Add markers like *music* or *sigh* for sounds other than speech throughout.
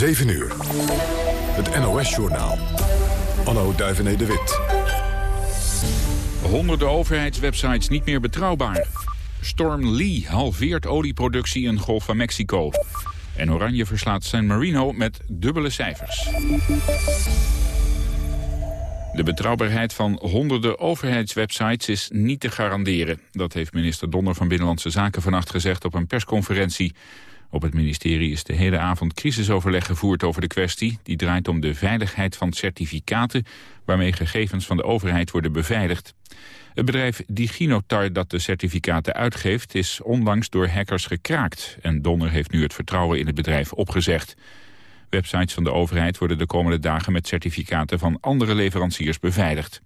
7 uur. Het NOS-journaal. Anno Duivené de Wit. Honderden overheidswebsites niet meer betrouwbaar. Storm Lee halveert olieproductie in Golf van Mexico. En Oranje verslaat San Marino met dubbele cijfers. De betrouwbaarheid van honderden overheidswebsites is niet te garanderen. Dat heeft minister Donner van Binnenlandse Zaken vannacht gezegd op een persconferentie. Op het ministerie is de hele avond crisisoverleg gevoerd over de kwestie. Die draait om de veiligheid van certificaten... waarmee gegevens van de overheid worden beveiligd. Het bedrijf DigiNotar dat de certificaten uitgeeft... is onlangs door hackers gekraakt. En Donner heeft nu het vertrouwen in het bedrijf opgezegd. Websites van de overheid worden de komende dagen... met certificaten van andere leveranciers beveiligd.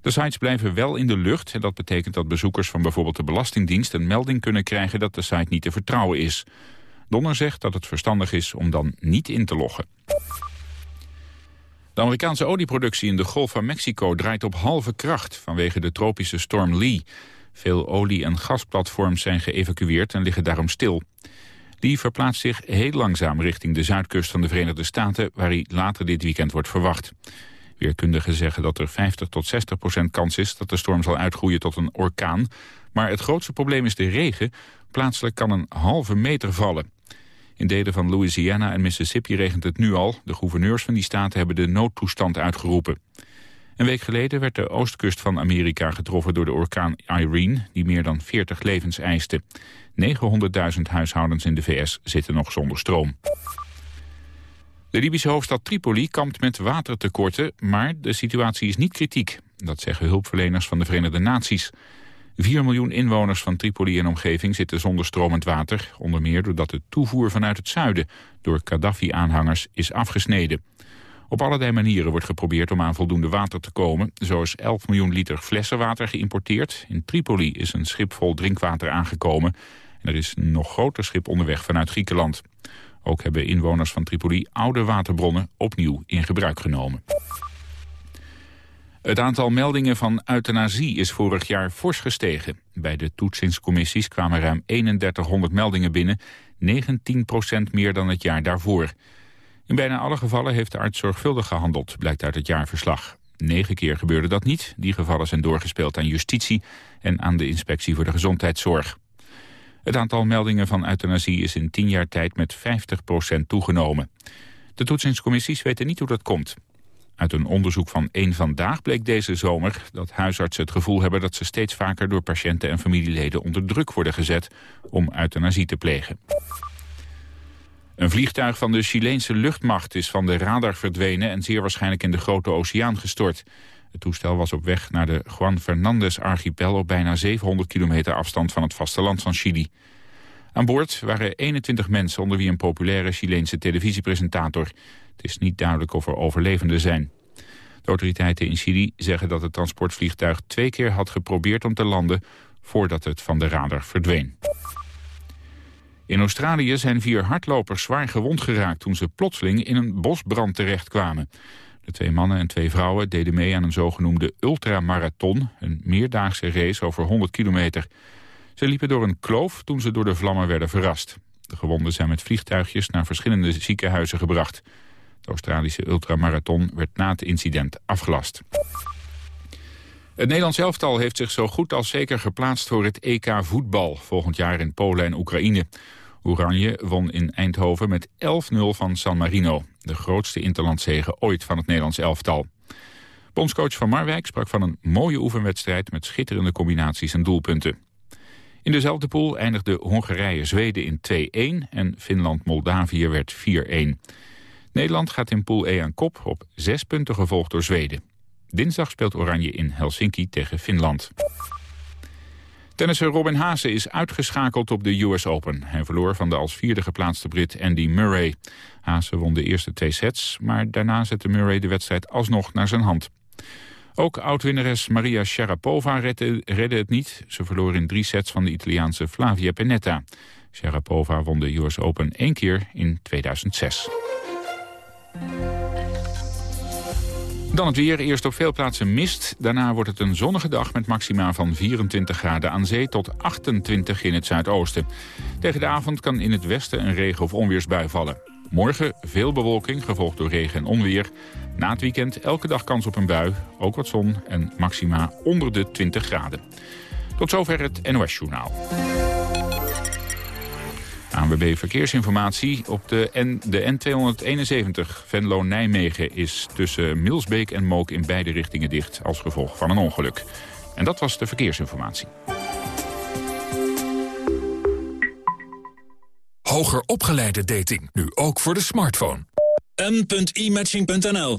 De sites blijven wel in de lucht en dat betekent dat bezoekers van bijvoorbeeld de Belastingdienst een melding kunnen krijgen dat de site niet te vertrouwen is. Donner zegt dat het verstandig is om dan niet in te loggen. De Amerikaanse olieproductie in de Golf van Mexico draait op halve kracht vanwege de tropische storm Lee. Veel olie- en gasplatforms zijn geëvacueerd en liggen daarom stil. Lee verplaatst zich heel langzaam richting de zuidkust van de Verenigde Staten... waar hij later dit weekend wordt verwacht. Weerkundigen zeggen dat er 50 tot 60 procent kans is... dat de storm zal uitgroeien tot een orkaan. Maar het grootste probleem is de regen. Plaatselijk kan een halve meter vallen. In delen van Louisiana en Mississippi regent het nu al. De gouverneurs van die staten hebben de noodtoestand uitgeroepen. Een week geleden werd de oostkust van Amerika getroffen door de orkaan Irene... die meer dan 40 levens eiste. 900.000 huishoudens in de VS zitten nog zonder stroom. De Libische hoofdstad Tripoli kampt met watertekorten, maar de situatie is niet kritiek. Dat zeggen hulpverleners van de Verenigde Naties. 4 miljoen inwoners van Tripoli en omgeving zitten zonder stromend water. Onder meer doordat de toevoer vanuit het zuiden door Gaddafi-aanhangers is afgesneden. Op allerlei manieren wordt geprobeerd om aan voldoende water te komen. Zo is 11 miljoen liter flessenwater geïmporteerd. In Tripoli is een schip vol drinkwater aangekomen. En er is een nog groter schip onderweg vanuit Griekenland. Ook hebben inwoners van Tripoli oude waterbronnen opnieuw in gebruik genomen. Het aantal meldingen van euthanasie is vorig jaar fors gestegen. Bij de toetsingscommissies kwamen ruim 3100 meldingen binnen, 19% meer dan het jaar daarvoor. In bijna alle gevallen heeft de arts zorgvuldig gehandeld, blijkt uit het jaarverslag. Negen keer gebeurde dat niet. Die gevallen zijn doorgespeeld aan justitie en aan de inspectie voor de gezondheidszorg. Het aantal meldingen van euthanasie is in tien jaar tijd met 50% toegenomen. De toetsingscommissies weten niet hoe dat komt. Uit een onderzoek van één Vandaag bleek deze zomer dat huisartsen het gevoel hebben dat ze steeds vaker door patiënten en familieleden onder druk worden gezet om euthanasie te plegen. Een vliegtuig van de Chileense luchtmacht is van de radar verdwenen en zeer waarschijnlijk in de Grote Oceaan gestort. Het toestel was op weg naar de Juan Fernandez-archipel op bijna 700 kilometer afstand van het vasteland van Chili. Aan boord waren 21 mensen onder wie een populaire Chileense televisiepresentator. Het is niet duidelijk of er overlevenden zijn. De autoriteiten in Chili zeggen dat het transportvliegtuig twee keer had geprobeerd om te landen voordat het van de radar verdween. In Australië zijn vier hardlopers zwaar gewond geraakt toen ze plotseling in een bosbrand terechtkwamen. De twee mannen en twee vrouwen deden mee aan een zogenoemde ultramarathon, een meerdaagse race over 100 kilometer. Ze liepen door een kloof toen ze door de vlammen werden verrast. De gewonden zijn met vliegtuigjes naar verschillende ziekenhuizen gebracht. De Australische ultramarathon werd na het incident afgelast. Het Nederlands elftal heeft zich zo goed als zeker geplaatst voor het EK voetbal volgend jaar in Polen en Oekraïne. Oranje won in Eindhoven met 11-0 van San Marino, de grootste interlandzege ooit van het Nederlands elftal. Bondscoach van Marwijk sprak van een mooie oefenwedstrijd met schitterende combinaties en doelpunten. In dezelfde pool eindigde Hongarije-Zweden in 2-1 en Finland-Moldavië werd 4-1. Nederland gaat in pool E aan kop op zes punten gevolgd door Zweden. Dinsdag speelt Oranje in Helsinki tegen Finland. Tennisser Robin Haase is uitgeschakeld op de US Open. Hij verloor van de als vierde geplaatste Brit Andy Murray. Haase won de eerste twee sets, maar daarna zette Murray de wedstrijd alsnog naar zijn hand. Ook oud-winnares Maria Sharapova redde, redde, het niet. Ze verloor in drie sets van de Italiaanse Flavia Pennetta. Sharapova won de US Open één keer in 2006. Dan het weer. Eerst op veel plaatsen mist. Daarna wordt het een zonnige dag met maxima van 24 graden aan zee tot 28 in het zuidoosten. Tegen de avond kan in het westen een regen- of onweersbui vallen. Morgen veel bewolking, gevolgd door regen en onweer. Na het weekend elke dag kans op een bui, ook wat zon en maxima onder de 20 graden. Tot zover het NOS-journaal. ANWB Verkeersinformatie. Op de, N, de N271 Venlo-Nijmegen is tussen Milsbeek en Mook in beide richtingen dicht als gevolg van een ongeluk. En dat was de verkeersinformatie. Hoger opgeleide dating, nu ook voor de smartphone. m.imatching.nl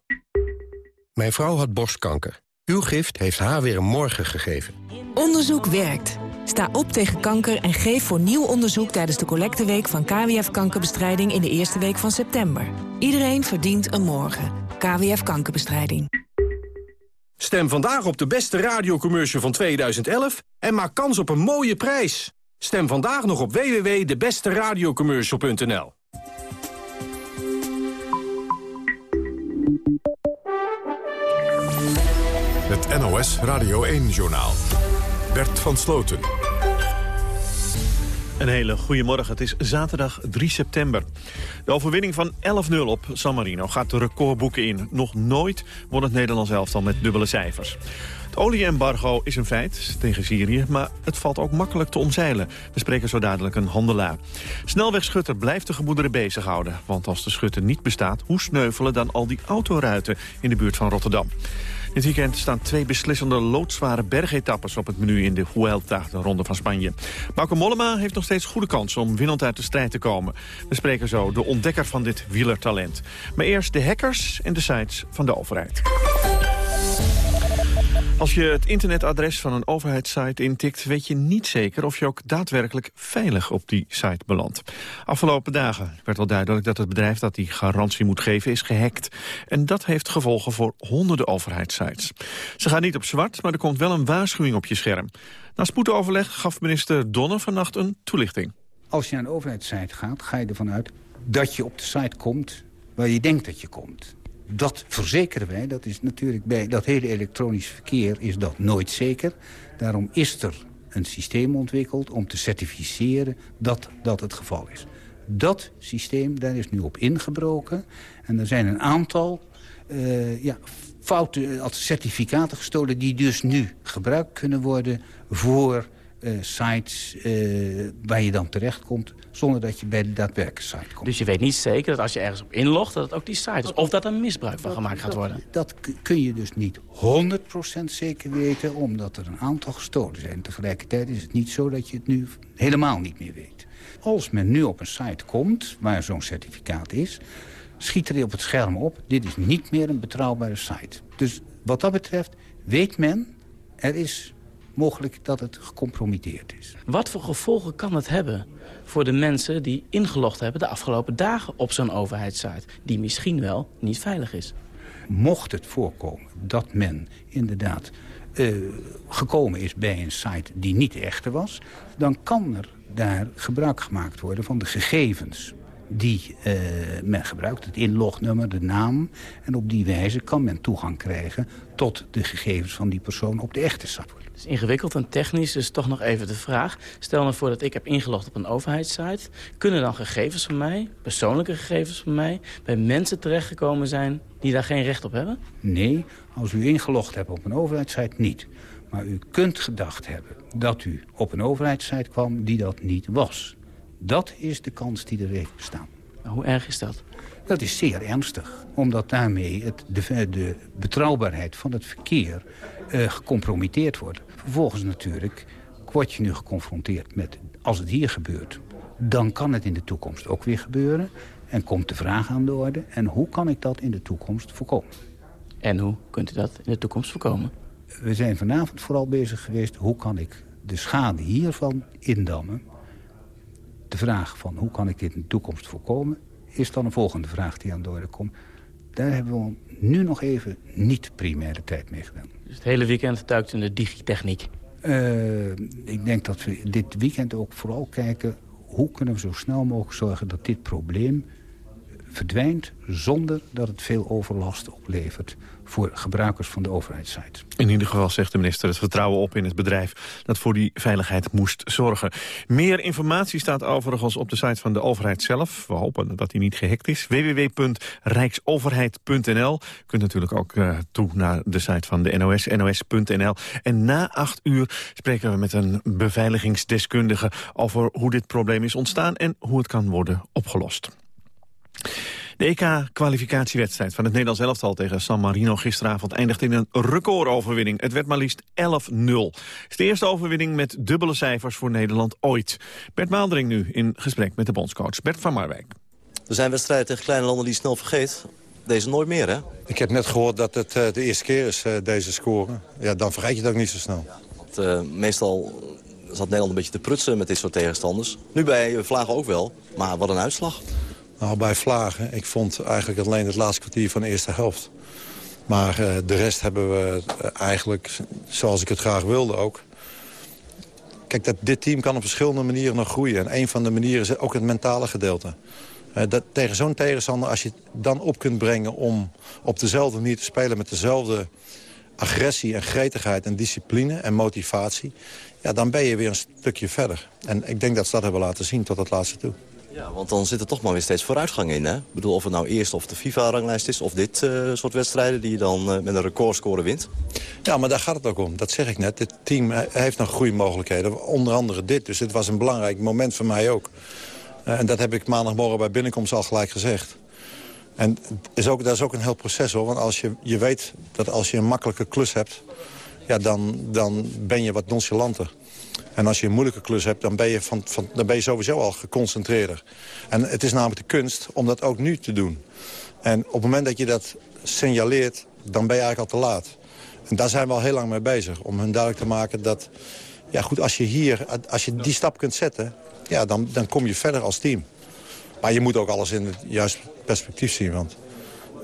Mijn vrouw had borstkanker. Uw gift heeft haar weer een morgen gegeven. Onderzoek werkt. Sta op tegen kanker en geef voor nieuw onderzoek... tijdens de collecteweek van KWF Kankerbestrijding... in de eerste week van september. Iedereen verdient een morgen. KWF Kankerbestrijding. Stem vandaag op de beste radiocommercial van 2011... en maak kans op een mooie prijs. Stem vandaag nog op www.debesteradiocommercial.nl NOS Radio 1-journaal. Bert van Sloten. Een hele goede morgen. Het is zaterdag 3 september. De overwinning van 11-0 op San Marino gaat de recordboeken in. Nog nooit won het Nederlands elftal met dubbele cijfers. Het olieembargo is een feit tegen Syrië, maar het valt ook makkelijk te omzeilen. We spreken zo dadelijk een handelaar. Snelwegschutter blijft de gemoederen bezighouden. Want als de schutter niet bestaat, hoe sneuvelen dan al die autoruiten in de buurt van Rotterdam? Dit weekend staan twee beslissende loodzware bergetappes op het menu in de Vuelta, de Ronde van Spanje. Bauke Mollema heeft nog steeds goede kans om winnend uit de strijd te komen. We spreken zo de ontdekker van dit wielertalent. Maar eerst de hackers en de sites van de overheid. Als je het internetadres van een overheidssite intikt... weet je niet zeker of je ook daadwerkelijk veilig op die site belandt. Afgelopen dagen werd wel duidelijk dat het bedrijf dat die garantie moet geven... is gehackt. En dat heeft gevolgen voor honderden overheidssites. Ze gaan niet op zwart, maar er komt wel een waarschuwing op je scherm. Na spoedoverleg gaf minister Donner vannacht een toelichting. Als je naar een overheidssite gaat, ga je ervan uit dat je op de site komt waar je denkt dat je komt dat verzekeren wij. Dat is natuurlijk bij dat hele elektronisch verkeer is dat nooit zeker. Daarom is er een systeem ontwikkeld om te certificeren dat dat het geval is. Dat systeem, daar is nu op ingebroken. En er zijn een aantal uh, ja, fouten, als certificaten gestolen... die dus nu gebruikt kunnen worden voor uh, sites uh, waar je dan terechtkomt zonder dat je bij de daadwerkelijke site komt. Dus je weet niet zeker dat als je ergens op inlogt dat het ook die site is? Of dat er misbruik van gemaakt gaat worden? Dat, dat kun je dus niet 100% zeker weten, omdat er een aantal gestolen zijn. Tegelijkertijd is het niet zo dat je het nu helemaal niet meer weet. Als men nu op een site komt waar zo'n certificaat is... schiet er op het scherm op, dit is niet meer een betrouwbare site. Dus wat dat betreft weet men, er is mogelijk dat het gecompromitteerd is. Wat voor gevolgen kan het hebben voor de mensen die ingelogd hebben de afgelopen dagen op zo'n overheidssite, die misschien wel niet veilig is. Mocht het voorkomen dat men inderdaad uh, gekomen is bij een site die niet de echte was... dan kan er daar gebruik gemaakt worden van de gegevens die uh, men gebruikt. Het inlognummer, de naam. En op die wijze kan men toegang krijgen tot de gegevens van die persoon op de echte site is ingewikkeld en technisch, dus toch nog even de vraag. Stel nou voor dat ik heb ingelogd op een overheidssite. Kunnen dan gegevens van mij, persoonlijke gegevens van mij... bij mensen terechtgekomen zijn die daar geen recht op hebben? Nee, als u ingelogd hebt op een overheidssite, niet. Maar u kunt gedacht hebben dat u op een overheidssite kwam die dat niet was. Dat is de kans die er heeft bestaan. hoe erg is dat? Dat is zeer ernstig, omdat daarmee het, de, de betrouwbaarheid van het verkeer uh, gecompromitteerd wordt. Vervolgens natuurlijk word je nu geconfronteerd met, als het hier gebeurt... dan kan het in de toekomst ook weer gebeuren. En komt de vraag aan de orde, en hoe kan ik dat in de toekomst voorkomen? En hoe kunt u dat in de toekomst voorkomen? We zijn vanavond vooral bezig geweest, hoe kan ik de schade hiervan indammen... De vraag van hoe kan ik dit in de toekomst voorkomen... is dan een volgende vraag die aan de orde komt. Daar hebben we nu nog even niet primaire tijd mee gedaan. Dus het hele weekend duikt in de digitechniek? Uh, ik denk dat we dit weekend ook vooral kijken... hoe kunnen we zo snel mogelijk zorgen dat dit probleem verdwijnt... zonder dat het veel overlast oplevert voor gebruikers van de overheidssite. In ieder geval zegt de minister het vertrouwen op in het bedrijf... dat voor die veiligheid moest zorgen. Meer informatie staat overigens op de site van de overheid zelf. We hopen dat die niet gehackt is. www.rijksoverheid.nl kunt natuurlijk ook uh, toe naar de site van de NOS, nos.nl. En na acht uur spreken we met een beveiligingsdeskundige... over hoe dit probleem is ontstaan en hoe het kan worden opgelost. De EK-kwalificatiewedstrijd van het Nederlands elftal tegen San Marino gisteravond eindigde in een recordoverwinning. Het werd maar liefst 11-0. Het is de eerste overwinning met dubbele cijfers voor Nederland ooit. Bert Maaldering nu in gesprek met de bondscoach Bert van Marwijk. Er zijn wedstrijden tegen kleine landen die snel vergeet. Deze nooit meer, hè? Ik heb net gehoord dat het uh, de eerste keer is, uh, deze score. Ja, dan vergeet je het ook niet zo snel. Want, uh, meestal zat Nederland een beetje te prutsen met dit soort tegenstanders. Nu bij Vlagen ook wel, maar wat een uitslag. Nou, bij Vlagen, ik vond eigenlijk alleen het laatste kwartier van de eerste helft. Maar uh, de rest hebben we uh, eigenlijk, zoals ik het graag wilde ook... Kijk, dat, dit team kan op verschillende manieren nog groeien. En een van de manieren is ook het mentale gedeelte. Uh, dat, tegen zo'n tegenstander, als je het dan op kunt brengen... om op dezelfde manier te spelen met dezelfde agressie en gretigheid en discipline en motivatie... Ja, dan ben je weer een stukje verder. En ik denk dat ze dat hebben laten zien tot het laatste toe. Ja, want dan zit er toch maar weer steeds vooruitgang in. Hè? Ik bedoel, of het nou eerst of de FIFA-ranglijst is... of dit uh, soort wedstrijden die je dan uh, met een recordscore wint. Ja, maar daar gaat het ook om. Dat zeg ik net. Dit team heeft nog groeimogelijkheden. Onder andere dit. Dus dit was een belangrijk moment voor mij ook. En dat heb ik maandagmorgen bij binnenkomst al gelijk gezegd. En is ook, dat is ook een heel proces hoor. Want als je, je weet dat als je een makkelijke klus hebt... Ja, dan, dan ben je wat nonchalanter. En als je een moeilijke klus hebt, dan ben je, van, van, dan ben je sowieso al geconcentreerder. En het is namelijk de kunst om dat ook nu te doen. En op het moment dat je dat signaleert, dan ben je eigenlijk al te laat. En daar zijn we al heel lang mee bezig. Om hun duidelijk te maken dat... Ja goed, als je hier, als je die stap kunt zetten... Ja, dan, dan kom je verder als team. Maar je moet ook alles in het juiste perspectief zien. Want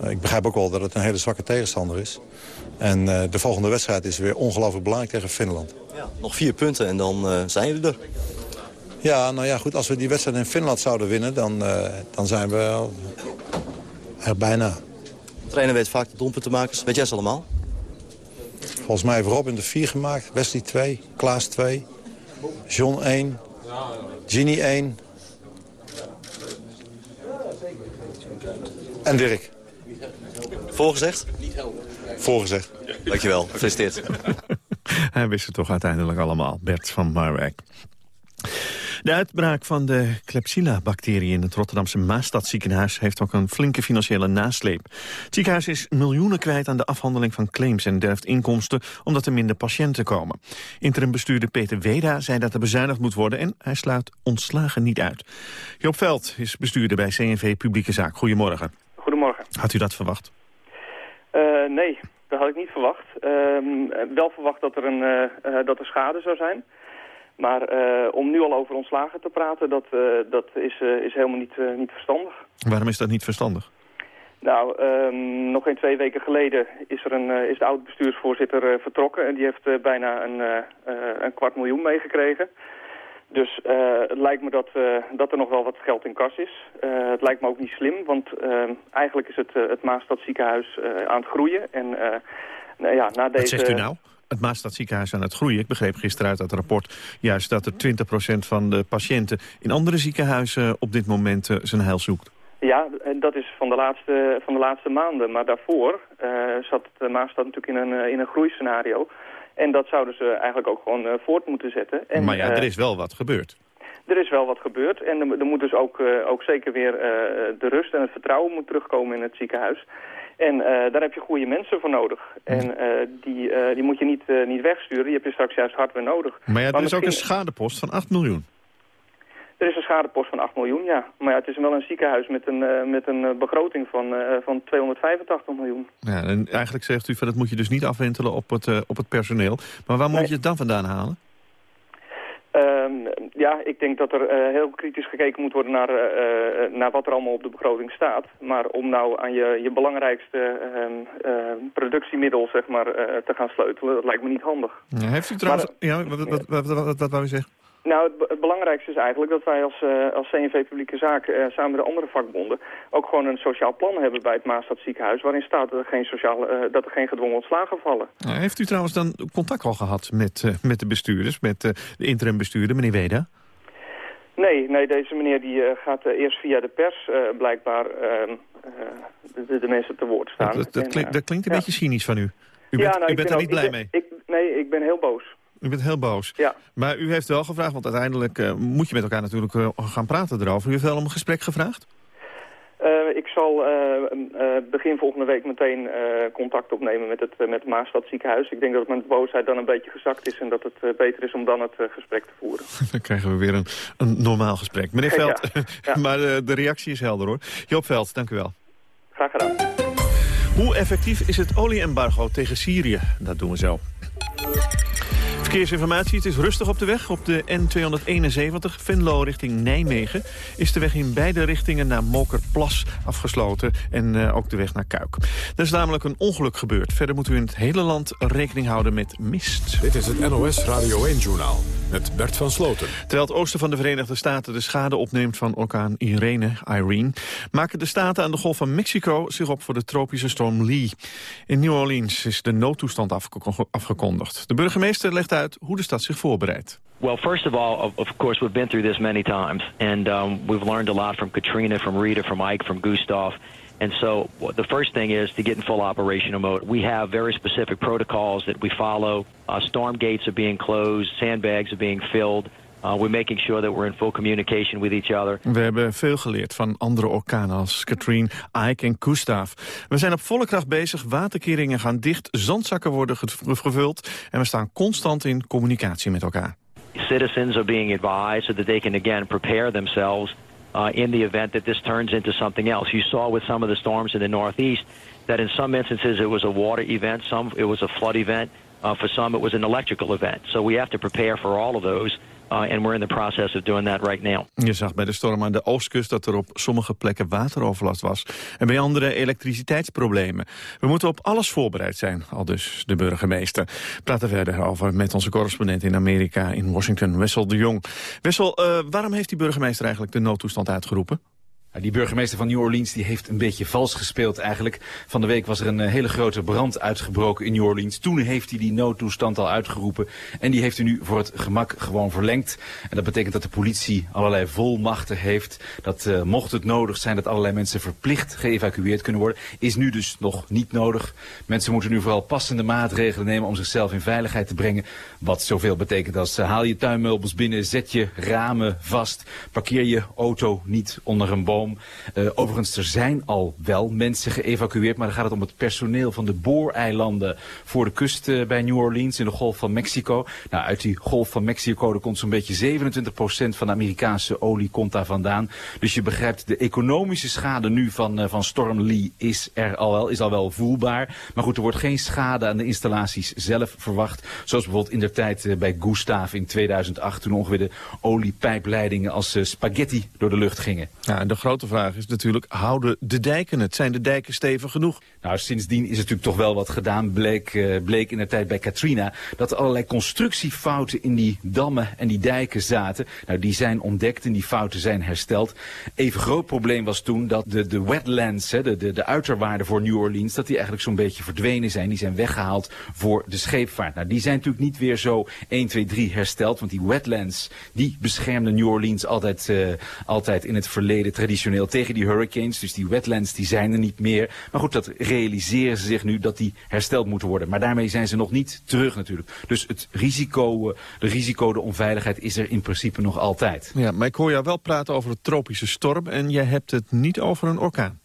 uh, ik begrijp ook wel dat het een hele zwakke tegenstander is. En uh, de volgende wedstrijd is weer ongelooflijk belangrijk tegen Finland. Ja, nog vier punten en dan uh, zijn jullie er. Ja, nou ja, goed. Als we die wedstrijd in Finland zouden winnen, dan, uh, dan zijn we er bijna. De trainer weet vaak de doelpuntenmakers. Weet jij ze allemaal? Volgens mij heeft Robin de 4 gemaakt, Wesley 2, Klaas 2, John 1, Ginny 1 en Dirk. Voorgezegd? Voorgezegd. Dankjewel, gefeliciteerd. *laughs* Hij wist het toch uiteindelijk allemaal, Bert van Marwijk. De uitbraak van de Klebsiella-bacterie in het Rotterdamse Maastadziekenhuis heeft ook een flinke financiële nasleep. Het ziekenhuis is miljoenen kwijt aan de afhandeling van claims en derft inkomsten omdat er minder patiënten komen. Interimbestuurder Peter Weda zei dat er bezuinigd moet worden en hij sluit ontslagen niet uit. Joop Veld is bestuurder bij CNV Publieke Zaak. Goedemorgen. Goedemorgen. Had u dat verwacht? Uh, nee, dat had ik niet verwacht. Uh, wel verwacht dat er, een, uh, uh, dat er schade zou zijn. Maar om nu al over ontslagen te praten, dat, dat is, is helemaal niet, niet verstandig. Waarom is dat niet verstandig? Nou, um, nog geen twee weken geleden is, er een, is de oud-bestuursvoorzitter vertrokken. En die heeft bijna een, een kwart miljoen meegekregen. Dus uh, het lijkt me dat, uh, dat er nog wel wat geld in kas is. Uh, het lijkt me ook niet slim, want eigenlijk is het, het Maastadziekenhuis aan het groeien. En, nou ja, na deze... Wat zegt u nou? Het Maastadziekenhuis aan het groeien. Ik begreep gisteren uit dat rapport juist dat er 20% van de patiënten in andere ziekenhuizen op dit moment zijn heil zoekt. Ja, dat is van de laatste, van de laatste maanden. Maar daarvoor zat de Maastad natuurlijk in een, in een groeiscenario. En dat zouden ze eigenlijk ook gewoon uh, voort moeten zetten. En, maar ja, er is wel wat gebeurd. Er is wel wat gebeurd en er, er moet dus ook, uh, ook zeker weer de rust en het vertrouwen moet terugkomen in het ziekenhuis. En daar heb je goede mensen voor nodig. En die, die moet je niet, niet wegsturen, die heb je straks juist hard weer nodig. Maar ja, er is ook een schadepost van 8 miljoen. Er is een schadepost van 8 miljoen, ja. Maar ja, het is wel een ziekenhuis met een, uh, met een uh, begroting van, uh, van 285 miljoen. Ja, en eigenlijk zegt u van dat moet je dus niet afwentelen op het, op het personeel. Maar waar moet nee. je het dan vandaan halen? Um, ja, ik denk dat er heel kritisch gekeken moet worden naar, naar wat er allemaal op de begroting staat. Maar om nou aan je, je belangrijkste uh, productiemiddel zeg maar, te gaan sleutelen, dat lijkt me niet handig. Ja, heeft u trouwens... Maar, ja, wat, wat, wat, wat, wat wou u zeggen? Nou, het, belangrijkste is eigenlijk dat wij als, uh, als CNV Publieke Zaken uh, samen met de andere vakbonden ook gewoon een sociaal plan hebben bij het Maastad ziekenhuis waarin staat dat er geen, sociaal, uh, dat er geen gedwongen ontslagen vallen. Nou, heeft u trouwens dan contact al gehad met, met de bestuurders, met de interim bestuurder, meneer Weda? Nee, nee, deze meneer die gaat eerst via de pers blijkbaar ehm, de, de, mensen te woord staan. Dat, dat, klinkt, dat klinkt een beetje cynisch van u. U bent, ja, nou, u bent er niet blij mee? Ik, nee, ik ben heel boos. U bent heel boos. Ja. Maar u heeft wel gevraagd, want uiteindelijk uh, moet je met elkaar natuurlijk uh, gaan praten erover. U heeft wel om een gesprek gevraagd? Uh, ik zal begin volgende week meteen contact opnemen met het, met het Maastad ziekenhuis. Ik denk dat met boosheid dan een beetje gezakt is en dat het beter is om dan het gesprek te voeren. *laughs* dan krijgen we weer een, een normaal gesprek. Meneer *laughs* Veld, ja. Ja. *laughs* maar de reactie is helder hoor. Joop Veld, dank u wel. Graag gedaan. Hoe effectief is het olieembargo tegen Syrië? Dat doen we zo. Verkeersinformatie, het is rustig op de weg. Op de N271 Venlo richting Nijmegen is de weg in beide richtingen naar Mokerplas afgesloten. En uh, ook de weg naar Kuik. Er is namelijk een ongeluk gebeurd. Verder moet u in het hele land rekening houden met mist. Dit is het NOS Radio 1-journaal met Bert van Sloten. Terwijl het oosten van de Verenigde Staten de schade opneemt van orkaan Irene, Irene... maken de staten aan de Golf van Mexico zich op voor de tropische storm Lee. In New Orleans is de noodtoestand afgekondigd. De burgemeester legt uit hoe de stad zich voorbereidt. Well, first of all, of, course, we've been through this many times, and um, we've learned a lot from Katrina, from Rita, from Ike, from Gustav. And so the first thing is to get in full operational mode. We have very specific protocols that we follow. Uh, storm gates are being closed, sandbags are being filled. We're making sure that we're in full communication with each other. We hebben veel geleerd van andere orkanen als Katrine, Ike en Gustav. We zijn op volle kracht bezig, waterkeringen gaan dicht, zandzakken worden gevuld... en we staan constant in communicatie met elkaar. Citizens are being advised so that they can again prepare themselves uh, in the event that this turns into something else. You saw with some of the storms in the Northeast that in some instances it was a water event, some it was a flood event, uh, for some it was an electrical event. So we have to prepare for all of those. Uh, and we're in the process of doing that right now. Je zag bij de storm aan de oostkust dat er op sommige plekken wateroverlast was. En bij andere elektriciteitsproblemen. We moeten op alles voorbereid zijn, al dus de burgemeester. Praten verder over met onze correspondent in Amerika in Washington, Wessel de Jong. Wessel, uh, waarom heeft die burgemeester eigenlijk de noodtoestand uitgeroepen? Die burgemeester van New Orleans die heeft een beetje vals gespeeld eigenlijk. Van de week was er een eh, hele grote brand uitgebroken in New Orleans. Toen heeft hij die noodtoestand al uitgeroepen. En die heeft hij nu voor het gemak gewoon verlengd. En dat betekent dat de politie allerlei volmachten heeft. Dat uh, mocht het nodig zijn dat allerlei mensen verplicht geëvacueerd kunnen worden. Is nu dus nog niet nodig. Mensen moeten nu vooral passende maatregelen nemen om zichzelf in veiligheid te brengen. Wat zoveel betekent als uh, haal je tuinmeubels binnen, zet je ramen vast. Parkeer je auto niet onder een boom. Uh, overigens, er zijn al wel mensen geëvacueerd, maar dan gaat het om het personeel van de booreilanden voor de kust uh, bij New Orleans in de Golf van Mexico. Nou, uit die Golf van Mexico komt zo'n beetje 27% van de Amerikaanse olie komt daar vandaan. Dus je begrijpt, de economische schade nu van, uh, van Storm Lee is er al wel, is al wel voelbaar. Maar goed, er wordt geen schade aan de installaties zelf verwacht. Zoals bijvoorbeeld in de tijd bij Gustav in 2008, toen ongeveer de oliepijpleidingen als spaghetti door de lucht gingen. Ja, grote vraag is natuurlijk, houden de dijken het? Zijn de dijken stevig genoeg? Nou, sindsdien is natuurlijk toch wel wat gedaan. Bleek, uh, bleek in de tijd bij Katrina dat er allerlei constructiefouten in die dammen en die dijken zaten. Nou, die zijn ontdekt en die fouten zijn hersteld. Even groot probleem was toen dat de, de wetlands, hè, de, de, de uiterwaarden voor New Orleans, dat die eigenlijk zo'n beetje verdwenen zijn. Die zijn weggehaald voor de scheepvaart. Nou, die zijn natuurlijk niet weer zo 1, 2, 3 hersteld. Want die wetlands, die beschermden New Orleans altijd, uh, altijd in het verleden tegen die hurricanes. Dus die wetlands die zijn er niet meer. Maar goed, dat realiseren ze zich nu dat die hersteld moeten worden. Maar daarmee zijn ze nog niet terug natuurlijk. Dus het risico, eh, de risico, de onveiligheid is er in principe nog altijd. Ja, maar ik hoor jou wel praten over een tropische storm en jij hebt het niet over een orkaan.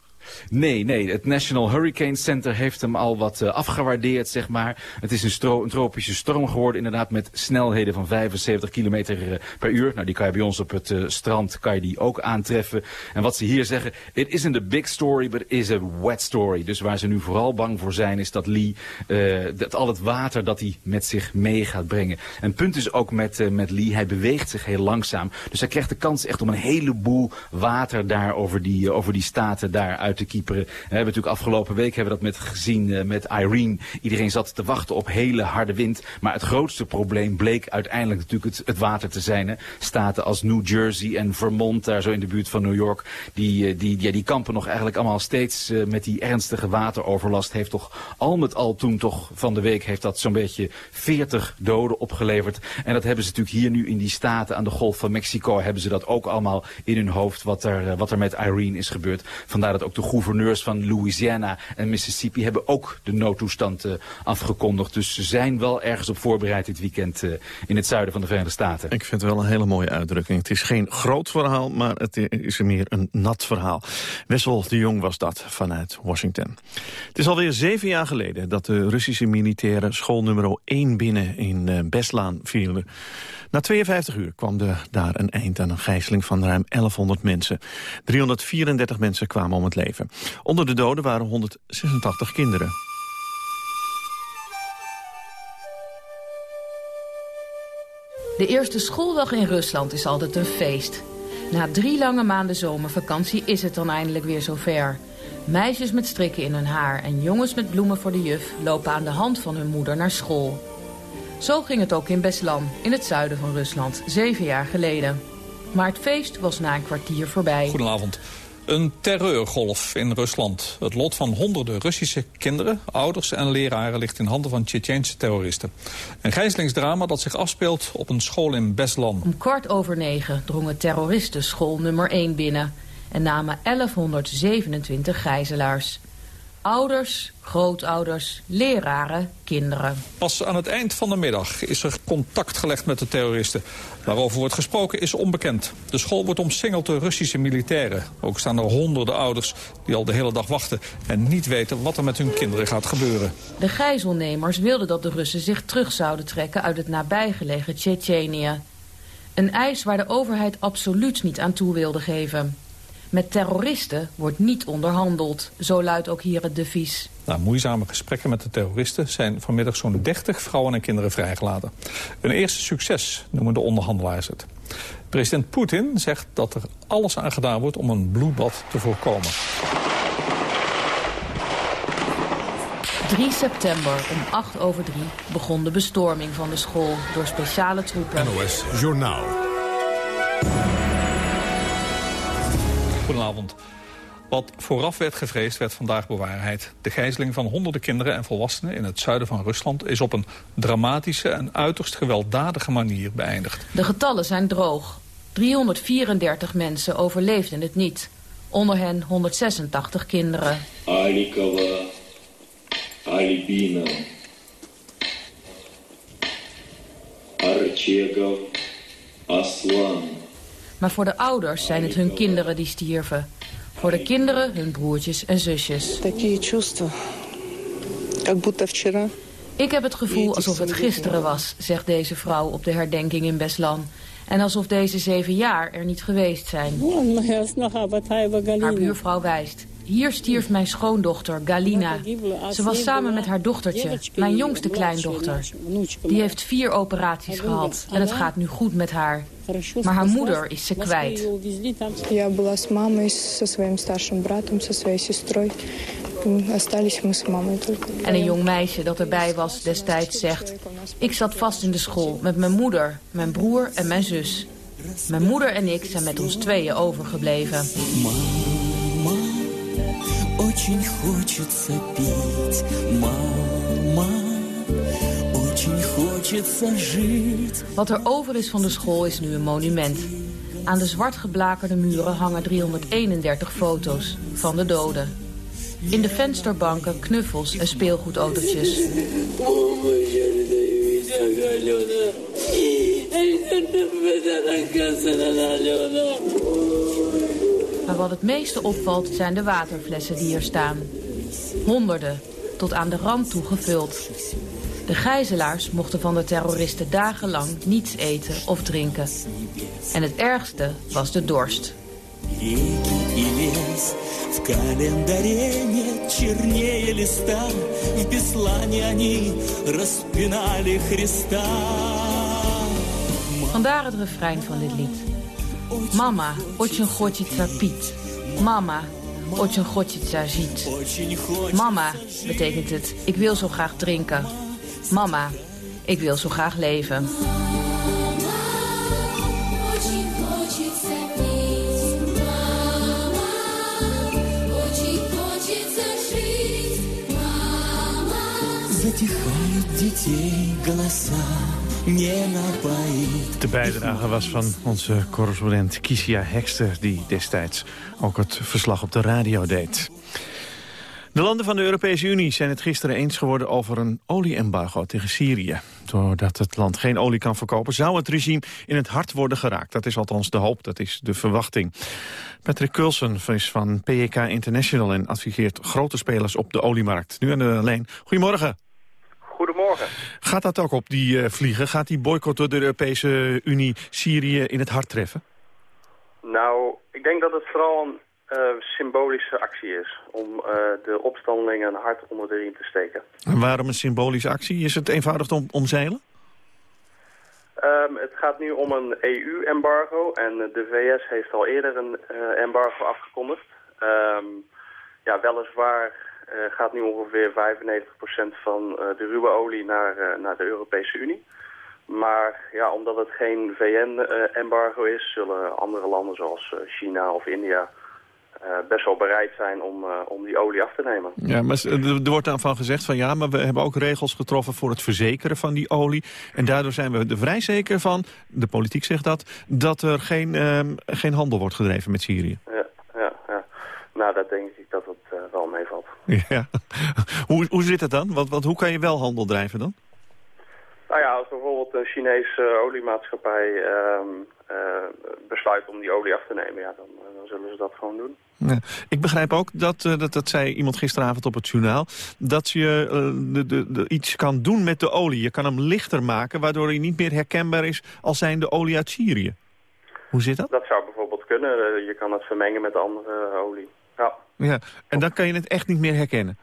Nee, nee. Het National Hurricane Center heeft hem al wat uh, afgewaardeerd, zeg maar. Het is een, tropische storm geworden, inderdaad, met snelheden van 75 kilometer per uur. Nou, die kan je bij ons op het uh, strand kan je die ook aantreffen. En wat ze hier zeggen, it isn't a big story, but it is a wet story. Dus waar ze nu vooral bang voor zijn, is dat Lee, dat al het water dat hij met zich mee gaat brengen. En punt is ook met, met Lee, hij beweegt zich heel langzaam. Dus hij krijgt de kans echt om een heleboel water daar over die, over die staten daar uit te kieperen. We hebben natuurlijk afgelopen week hebben dat met gezien uh, met Irene. Iedereen zat te wachten op hele harde wind. Maar het grootste probleem bleek uiteindelijk natuurlijk het, het water te zijn. Hè. Staten als New Jersey en Vermont, daar zo in de buurt van New York, die, uh, die, ja, die kampen nog eigenlijk allemaal steeds met die ernstige wateroverlast. Heeft toch al met al toen toch van de week heeft dat zo'n beetje 40 doden opgeleverd. En dat hebben ze natuurlijk hier nu in die staten aan de Golf van Mexico, hebben ze dat ook allemaal in hun hoofd wat er, wat er met Irene is gebeurd. Vandaar dat ook de gouverneurs van Louisiana en Mississippi hebben ook de noodtoestand uh, afgekondigd. Dus ze zijn wel ergens op voorbereid dit weekend uh, in het zuiden van de Verenigde Staten. Ik vind het wel een hele mooie uitdrukking. Het is geen groot verhaal, maar het is meer een nat verhaal. Wessel de Jong was dat vanuit Washington. Het is alweer zeven jaar geleden dat de Russische militairen school nummer 1 binnen in uh, Beslaan vielen. Na 52 uur kwam er daar een eind aan een gijzeling van ruim 1100 mensen. 334 mensen kwamen om het leven. Onder de doden waren 186 kinderen. De eerste schooldag in Rusland is altijd een feest. Na drie lange maanden zomervakantie is het dan eindelijk weer zover. Meisjes met strikken in hun haar en jongens met bloemen voor de juf... lopen aan de hand van hun moeder naar school. Zo ging het ook in Beslan, in het zuiden van Rusland, zeven jaar geleden. Maar het feest was na een kwartier voorbij. Goedenavond. Een terreurgolf in Rusland. Het lot van honderden Russische kinderen, ouders en leraren ligt in handen van Tsjetsjeense terroristen. Een gijzelingsdrama dat zich afspeelt op een school in Beslan. Om kwart over negen drongen terroristen school nummer 1 binnen en namen 1127 gijzelaars. Ouders, grootouders, leraren, kinderen. Pas aan het eind van de middag is er contact gelegd met de terroristen. Waarover wordt gesproken is onbekend. De school wordt omsingeld door Russische militairen. Ook staan er honderden ouders die al de hele dag wachten... en niet weten wat er met hun kinderen gaat gebeuren. De gijzelnemers wilden dat de Russen zich terug zouden trekken... uit het nabijgelegen Tsjetsjenië. Een eis waar de overheid absoluut niet aan toe wilde geven. Met terroristen wordt niet onderhandeld, zo luidt ook hier het devies. Na moeizame gesprekken met de terroristen zijn vanmiddag zo'n 30 vrouwen en kinderen vrijgelaten. Een eerste succes noemen de onderhandelaars het. President Poetin zegt dat er alles aan gedaan wordt om een bloedbad te voorkomen. 3 september om 8 over 3 begon de bestorming van de school door speciale troepen. NOS Journaal. Goedenavond. Wat vooraf werd gevreesd werd vandaag bewaarheid. De gijzeling van honderden kinderen en volwassenen in het zuiden van Rusland... is op een dramatische en uiterst gewelddadige manier beëindigd. De getallen zijn droog. 334 mensen overleefden het niet. Onder hen 186 kinderen. Alikova, Alibina, Archegov, Aslan... Maar voor de ouders zijn het hun kinderen die stierven. Voor de kinderen hun broertjes en zusjes. Ik heb het gevoel alsof het gisteren was, zegt deze vrouw op de herdenking in Beslan. En alsof deze zeven jaar er niet geweest zijn. Haar buurvrouw wijst. Hier stierf mijn schoondochter, Galina. Ze was samen met haar dochtertje, mijn jongste kleindochter. Die heeft vier operaties gehad en het gaat nu goed met haar. Maar haar moeder is ze kwijt. Я была с мамой, со своим старшим братом, со своей сестрой. Остались мы с мамой только. En een jong meisje dat erbij was destijds zegt... Ik zat vast in de school met mijn moeder, mijn broer en mijn zus. Mijn moeder en ik zijn met ons tweeën overgebleven. Очень хочется пить, мама. Очень хочется жить. Wat er over is van de school is nu een monument. Aan de zwart geblakerde muren hangen 331 foto's van de doden. In de vensterbanken knuffels en speelgoedautootjes. Maar wat het meeste opvalt zijn de waterflessen die er staan. Honderden, tot aan de rand toe gevuld. De gijzelaars mochten van de terroristen dagenlang niets eten of drinken. En het ergste was de dorst. Реки и лес В календаре нет чернее листа В беслане они распинали Христа Vandaar het refrein van dit lied. Mama, очень хочется пить. Mama, очень хочется жить. Mama betekent het, ik wil zo graag drinken. Mama, ik wil zo graag leven. Затихают детей голоса Не напоит de bijdrage was van onze correspondent Kisia Hekster... die destijds ook het verslag op de radio deed. De landen van de Europese Unie zijn het gisteren eens geworden over een olieembargo tegen Syrië. Doordat het land geen olie kan verkopen, zou het regime in het hart worden geraakt. Dat is althans de hoop, dat is de verwachting. Patrick Coulson is van PEK International en adviseert grote spelers op de oliemarkt. Nu aan de lijn. Goedemorgen. Gaat dat ook op die uh, vliegen? Gaat die boycott door de Europese Unie Syrië in het hart treffen? Nou, ik denk dat het vooral een uh, symbolische actie is om uh, de opstandelingen een hart onder de riem te steken. En waarom een symbolische actie? Is het eenvoudig om, omzeilen? Um, het gaat nu om een EU-embargo en de VS heeft al eerder een uh, embargo afgekondigd. Um, ja, weliswaar gaat nu ongeveer 95% van de ruwe olie naar, naar de Europese Unie. Maar ja, omdat het geen VN-embargo is, zullen andere landen zoals China of India uh, best wel bereid zijn om, uh, om die olie af te nemen. Ja, maar er wordt dan van gezegd van ja, maar we hebben ook regels getroffen voor het verzekeren van die olie. En daardoor zijn we er vrij zeker van, de politiek zegt dat, dat er geen, uh, geen handel wordt gedreven met Syrië. Ja, ja, ja. Nou, dat denk ik dat het wel. *laughs* Ja. hoe, hoe zit het dan? Want, want hoe kan je wel handel drijven dan? Nou ja, als bijvoorbeeld een Chinese oliemaatschappij uh, besluit om die olie af te nemen, ja, dan, dan zullen ze dat gewoon doen. Ja. Ik begrijp ook, dat, uh, dat, dat zei iemand gisteravond op het journaal... dat je uh, de, de, de, iets kan doen met de olie. Je kan hem lichter maken, waardoor hij niet meer herkenbaar is... als zijn de olie uit Syrië. Hoe zit dat? Dat zou bijvoorbeeld kunnen. Je kan het vermengen met andere olie. Ja. En dan kan je het echt niet meer herkennen?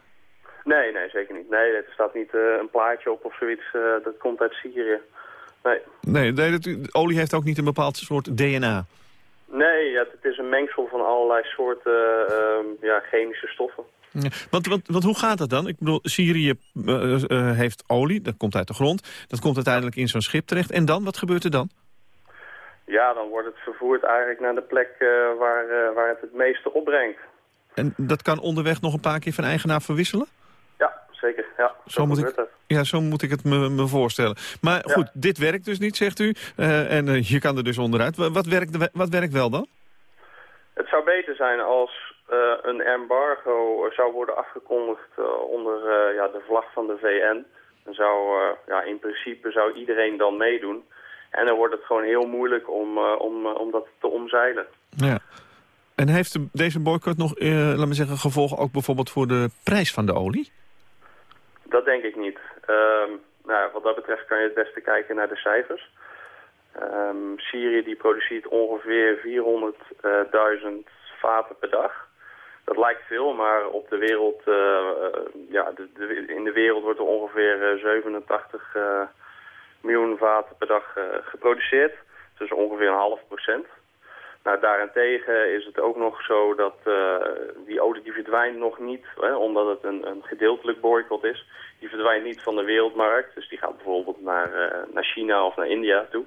Nee, nee, zeker niet. Nee, er staat niet uh, een plaatje op of zoiets. Uh, dat komt uit Syrië. Nee. Nee, nee dat, olie heeft ook niet een bepaald soort DNA. Nee, ja, het is een mengsel van allerlei soorten uh, ja, chemische stoffen. Ja, want, want, want hoe gaat dat dan? Ik bedoel, Syrië heeft olie, dat komt uit de grond. Dat komt uiteindelijk in zo'n schip terecht. En dan, wat gebeurt er dan? Ja, dan wordt het vervoerd eigenlijk naar de plek waar, waar het het meeste opbrengt. En dat kan onderweg nog een paar keer van eigenaar verwisselen? Ja, zeker. Ja, zo, moet ik, ja, zo moet ik het me, me voorstellen. Maar goed, dit werkt dus niet, zegt u. Uh, en uh, je kan er dus onderuit. Wat werkt, wat werkt wel dan? Het zou beter zijn als uh, een embargo zou worden afgekondigd onder ja, de vlag van de VN. Dan zou, ja, in principe zou iedereen dan meedoen. En dan wordt het gewoon heel moeilijk om, om, om dat te omzeilen. Ja. En heeft deze boycott nog, uh, laat me zeggen, gevolgen ook bijvoorbeeld voor de prijs van de olie? Dat denk ik niet. Um, nou, wat dat betreft kan je het beste kijken naar de cijfers. Um, Syrië die produceert ongeveer 400.000 vaten per dag. Dat lijkt veel, maar op de wereld, uh, ja, de, de, in de wereld wordt er ongeveer 87 uh, miljoen vaten per dag geproduceerd. Dus ongeveer een half procent. Nou, daarentegen is het ook nog zo dat uh, die olie die verdwijnt nog niet, hè, omdat het een, een gedeeltelijk boycott is. Die verdwijnt niet van de wereldmarkt, dus die gaat bijvoorbeeld naar, uh, naar China of naar India toe.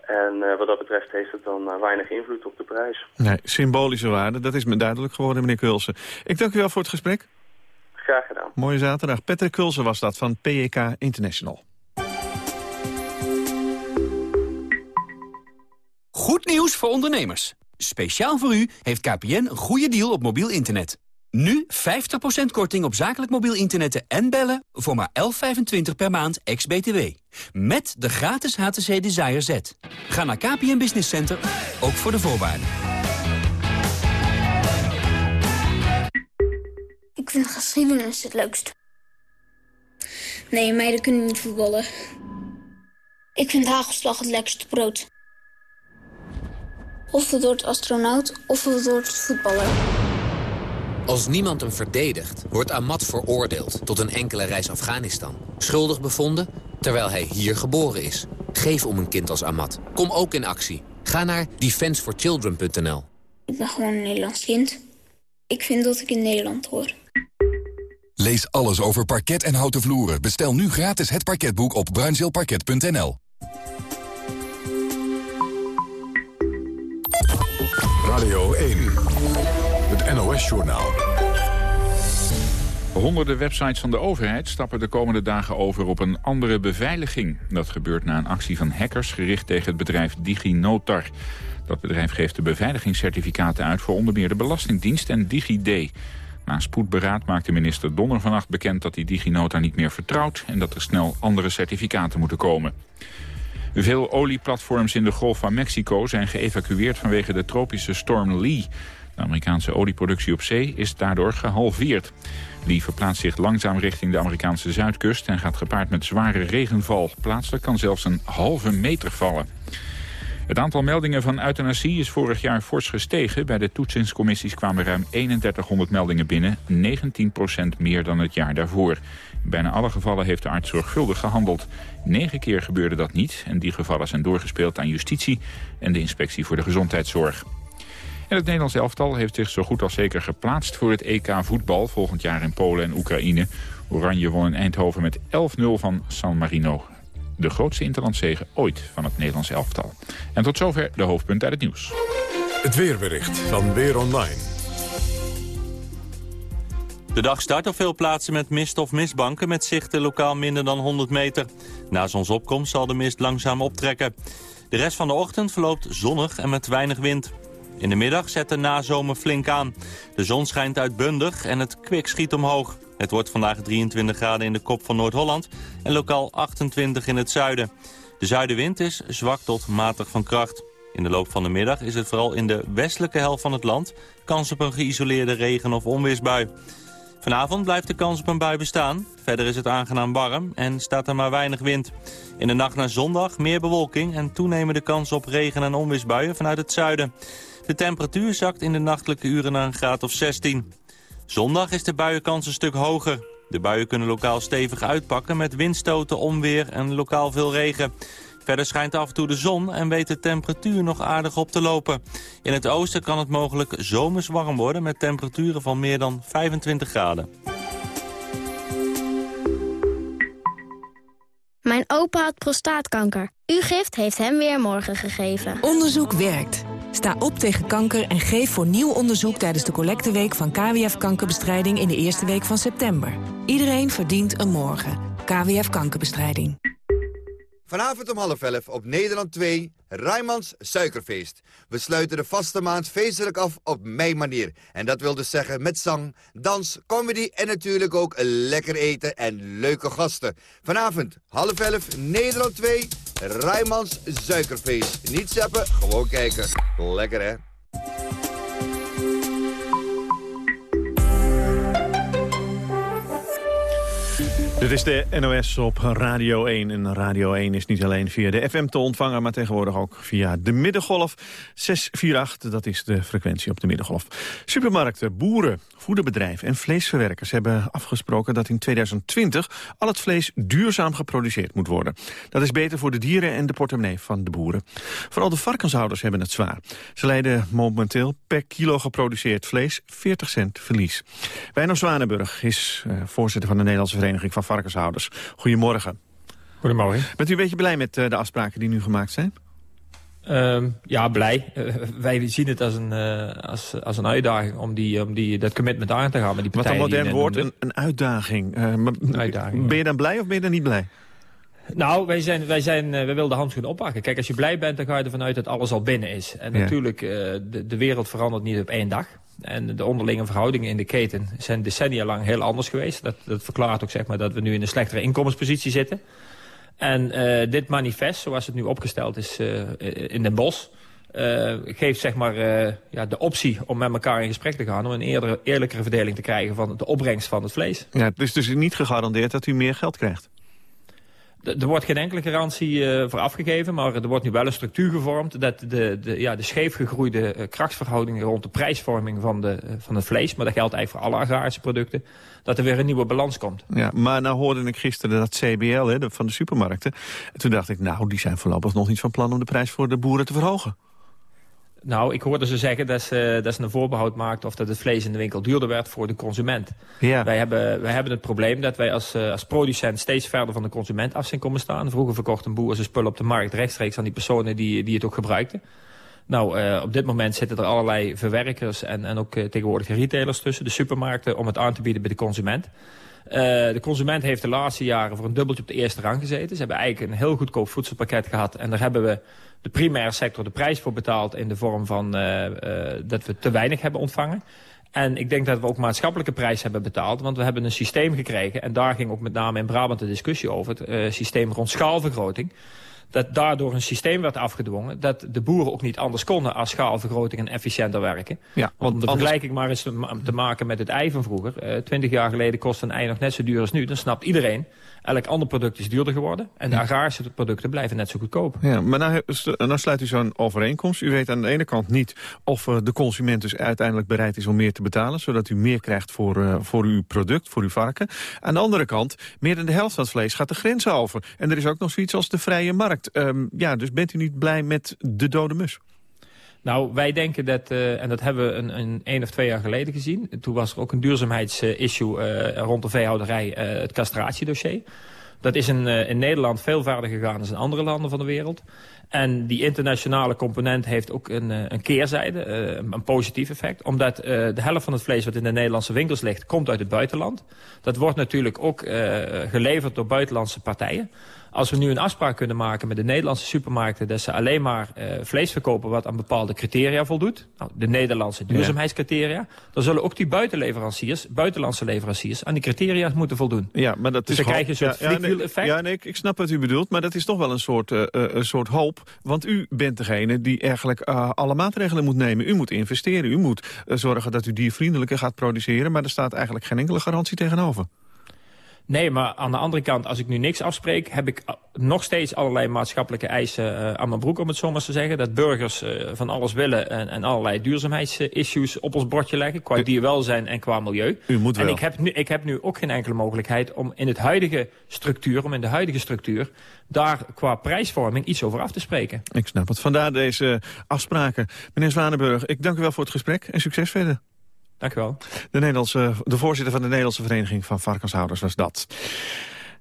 En uh, wat dat betreft heeft het dan weinig invloed op de prijs. Nee, symbolische waarde, dat is me duidelijk geworden, meneer Kulsen. Ik dank u wel voor het gesprek. Graag gedaan. Mooie zaterdag. Patrick Kulsen was dat van PEK International. voor ondernemers. Speciaal voor u heeft KPN een goede deal op mobiel internet. Nu 50% korting op zakelijk mobiel internet en bellen voor maar 11,25 per maand ex-BTW. Met de gratis HTC Desire Z. Ga naar KPN Business Center, ook voor de voorwaarden. Ik vind geschiedenis het leukst. Nee, meiden kunnen niet voetballen. Ik vind hagelslag het lekkerste brood. Of het wordt astronaut, of het wordt voetballer. Als niemand hem verdedigt, wordt Ahmad veroordeeld tot een enkele reis Afghanistan. Schuldig bevonden, terwijl hij hier geboren is. Geef om een kind als Ahmad. Kom ook in actie. Ga naar defenseforchildren.nl. Ik ben gewoon een Nederlands kind. Ik vind dat ik in Nederland hoor. Lees alles over parket en houten vloeren. Bestel nu gratis het parketboek op bruinzeelparket.nl. Radio 1, het NOS-journaal. Honderden websites van de overheid stappen de komende dagen over op een andere beveiliging. Dat gebeurt na een actie van hackers gericht tegen het bedrijf DigiNotar. Dat bedrijf geeft de beveiligingscertificaten uit voor onder meer de Belastingdienst en DigiD. Na spoedberaad maakte minister Donner vannacht bekend dat hij DigiNotar niet meer vertrouwt... en dat er snel andere certificaten moeten komen. Veel olieplatforms in de Golf van Mexico zijn geëvacueerd vanwege de tropische storm Lee. De Amerikaanse olieproductie op zee is daardoor gehalveerd. Lee verplaatst zich langzaam richting de Amerikaanse zuidkust... en gaat gepaard met zware regenval. Plaatselijk kan zelfs een halve meter vallen. Het aantal meldingen van euthanasie is vorig jaar fors gestegen. Bij de toetsingscommissies kwamen ruim 3100 meldingen binnen, 19% meer dan het jaar daarvoor. In bijna alle gevallen heeft de arts zorgvuldig gehandeld. Negen keer gebeurde dat niet en die gevallen zijn doorgespeeld aan justitie en de inspectie voor de gezondheidszorg. En het Nederlands elftal heeft zich zo goed als zeker geplaatst voor het EK voetbal volgend jaar in Polen en Oekraïne. Oranje won in Eindhoven met 11-0 van San Marino de grootste interlandzege ooit van het Nederlands elftal. En tot zover de hoofdpunten uit het nieuws. Het weerbericht van Weer Online. De dag start op veel plaatsen met mist of mistbanken met zichten lokaal minder dan 100 meter. Na zonsopkomst zal de mist langzaam optrekken. De rest van de ochtend verloopt zonnig en met weinig wind. In de middag zet de nazomer flink aan. De zon schijnt uitbundig en het kwik schiet omhoog. Het wordt vandaag 23 graden in de kop van Noord-Holland en lokaal 28 in het zuiden. De zuidenwind is zwak tot matig van kracht. In de loop van de middag is het vooral in de westelijke helft van het land... kans op een geïsoleerde regen- of onweersbui. Vanavond blijft de kans op een bui bestaan. Verder is het aangenaam warm en staat er maar weinig wind. In de nacht naar zondag meer bewolking en toenemende kans op regen- en onweersbuien vanuit het zuiden. De temperatuur zakt in de nachtelijke uren naar een graad of 16. Zondag is de buienkans een stuk hoger. De buien kunnen lokaal stevig uitpakken met windstoten, onweer en lokaal veel regen. Verder schijnt af en toe de zon en weet de temperatuur nog aardig op te lopen. In het oosten kan het mogelijk zomers warm worden met temperaturen van meer dan 25 graden. Mijn opa had prostaatkanker. Uw gift heeft hem weer morgen gegeven. Onderzoek werkt. Sta op tegen kanker en geef voor nieuw onderzoek tijdens de collecteweek van KWF Kankerbestrijding in de eerste week van september. Iedereen verdient een morgen. KWF Kankerbestrijding. Vanavond om half elf op Nederland 2, Rijmans Suikerfeest. We sluiten de vaste maand feestelijk af op mijn manier. En dat wil dus zeggen met zang, dans, comedy en natuurlijk ook lekker eten en leuke gasten. Vanavond half elf, Nederland 2, Rijmans Suikerfeest. Niet zeppen, gewoon kijken. Lekker hè? Dit is de NOS op Radio 1. En Radio 1 is niet alleen via de FM te ontvangen... maar tegenwoordig ook via de middengolf. 648, dat is de frequentie op de middengolf. Supermarkten, boeren, voederbedrijven en vleesverwerkers... hebben afgesproken dat in 2020 al het vlees duurzaam geproduceerd moet worden. Dat is beter voor de dieren en de portemonnee van de boeren. Vooral de varkenshouders hebben het zwaar. Ze leiden momenteel per kilo geproduceerd vlees 40 cent verlies. Wijno Zwanenburg is uh, voorzitter van de Nederlandse Vereniging van varkenshouders. Goedemorgen. Goedemorgen. Bent u een beetje blij met uh, de afspraken die nu gemaakt zijn? Um, ja, blij. Uh, wij zien het als een, uh, als, als een uitdaging om, die, om die, dat commitment aan te gaan met die. Wat een modern woord, een, een, uitdaging. Een uitdaging. Ben je dan blij of ben je dan niet blij? Nou, wij, zijn, wij, zijn, wij willen de handschoen oppakken. Kijk, als je blij bent, dan ga je ervan uit dat alles al binnen is. En ja. natuurlijk, de, de wereld verandert niet op één dag. En de onderlinge verhoudingen in de keten zijn decennia lang heel anders geweest. Dat, dat verklaart ook zeg maar, dat we nu in een slechtere inkomenspositie zitten. En uh, dit manifest, zoals het nu opgesteld is uh, in Den Bosch... uh, geeft zeg maar, ja, de optie om met elkaar in gesprek te gaan... om een eerder, eerlijkere verdeling te krijgen van de opbrengst van het vlees. Ja, het is dus niet gegarandeerd dat u meer geld krijgt? Er wordt geen enkele garantie uh, voor afgegeven, maar er wordt nu wel een structuur gevormd... dat de, de, ja, de scheef gegroeide uh, krachtsverhoudingen rond de prijsvorming van, de, uh, van het vlees... maar dat geldt eigenlijk voor alle agrarische producten... dat er weer een nieuwe balans komt. Ja, maar nou hoorde ik gisteren dat CBL hè, van de supermarkten... en toen dacht ik, nou, die zijn voorlopig nog niet van plan... om de prijs voor de boeren te verhogen. Nou, ik hoorde ze zeggen dat ze, dat ze een voorbehoud maakten... of dat het vlees in de winkel duurder werd voor de consument. Ja. Wij, hebben, wij hebben het probleem dat wij als, als producent... steeds verder van de consument af zijn komen staan. Vroeger verkocht een boer zijn spullen op de markt... rechtstreeks aan die personen die, die het ook gebruikten. Nou, uh, op dit moment zitten er allerlei verwerkers... en, en ook uh, tegenwoordig retailers tussen, de supermarkten... om het aan te bieden bij de consument. Uh, de consument heeft de laatste jaren voor een dubbeltje op de eerste rang gezeten. Ze hebben eigenlijk een heel goedkoop voedselpakket gehad. En daar hebben we de primaire sector de prijs voor betaald... in de vorm van uh, uh, dat we te weinig hebben ontvangen. En ik denk dat we ook maatschappelijke prijs hebben betaald. Want we hebben een systeem gekregen. En daar ging ook met name in Brabant de discussie over. Het systeem rond schaalvergroting dat daardoor een systeem werd afgedwongen... dat de boeren ook niet anders konden als schaalvergroting en efficiënter werken. Ja, want om de anders... vergelijking maar eens te, te, maken met het ei van vroeger. Twintig uh, jaar geleden kostte een ei nog net zo duur als nu. Dan snapt iedereen, elk ander product is duurder geworden. En de agrarische producten blijven net zo goedkoop. Ja, maar nou, nou sluit u zo'n overeenkomst. U weet aan de ene kant niet of uh, de consument dus uiteindelijk bereid is om meer te betalen... zodat u meer krijgt voor, uh, voor uw product, voor uw varken. Aan de andere kant, meer dan de helft van het vlees gaat de grens over. En er is ook nog zoiets als de vrije markt. Um, ja, dus bent u niet blij met de dode mus? Nou, wij denken dat, uh, en dat hebben we een, een, een of twee jaar geleden gezien... toen was er ook een duurzaamheidsissue uh, rond de veehouderij, uh, het castratiedossier. Dat is in, in Nederland veel verder gegaan dan in andere landen van de wereld. En die internationale component heeft ook een, een keerzijde, een positief effect. Omdat de helft van het vlees wat in de Nederlandse winkels ligt, komt uit het buitenland. Dat wordt natuurlijk ook geleverd door buitenlandse partijen. Als we nu een afspraak kunnen maken met de Nederlandse supermarkten... dat ze alleen maar uh, vlees verkopen wat aan bepaalde criteria voldoet... Nou, de Nederlandse duurzaamheidscriteria... Ja. dan zullen ook die buitenleveranciers, buitenlandse leveranciers... aan die criteria moeten voldoen. Ja, maar dat dus is dan krijg je een soort ja, nee, effect. Ja, nee, ik, ik snap wat u bedoelt, maar dat is toch wel een soort, uh, een soort hoop. Want u bent degene die eigenlijk uh, alle maatregelen moet nemen. U moet investeren, u moet zorgen dat u diervriendelijker gaat produceren... maar er staat eigenlijk geen enkele garantie tegenover. Nee, maar aan de andere kant, als ik nu niks afspreek... heb ik nog steeds allerlei maatschappelijke eisen uh, aan mijn broek, om het zo maar te zeggen. Dat burgers uh, van alles willen en, en allerlei duurzaamheidsissues op ons bordje leggen... qua dierwelzijn en qua milieu. U moet wel. En ik heb, nu, ik heb nu ook geen enkele mogelijkheid om in het huidige structuur... om in de huidige structuur daar qua prijsvorming iets over af te spreken. Ik snap het. Vandaar deze afspraken. Meneer Zwanenburg, ik dank u wel voor het gesprek en succes verder. Dank u wel. De, Nederlandse, de voorzitter van de Nederlandse Vereniging van Varkenshouders was dat.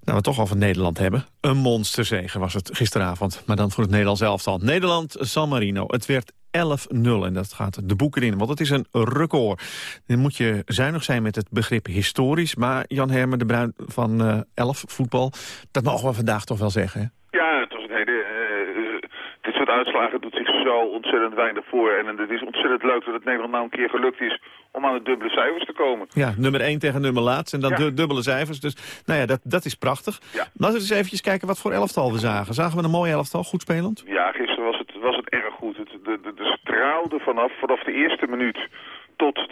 Nou, we toch al van Nederland hebben. Een monsterzege was het gisteravond, maar dan voor het Nederlands elftal. Nederland-San Marino. Het werd 11-0 en dat gaat de boeken in, want het is een record. Dan moet je zuinig zijn met het begrip historisch. Maar Jan Hermen de Bruin van uh, 11 voetbal, dat mogen we vandaag toch wel zeggen, hè? Ja, het was een hele... Uh, dit soort uitslagen doet zich zo ontzettend weinig voor. En het is ontzettend leuk dat het Nederland nou een keer gelukt is om aan de dubbele cijfers te komen. Ja, nummer 1 tegen nummer laatst en dan ja. dubbele cijfers. Dus nou ja, dat, dat is prachtig. Ja. Laten we eens eventjes kijken wat voor elftal we zagen. Zagen we een mooi elftal, goed spelend? Ja, gisteren was het, was het erg goed. Het de, de, de straalde vanaf, vanaf de eerste minuut tot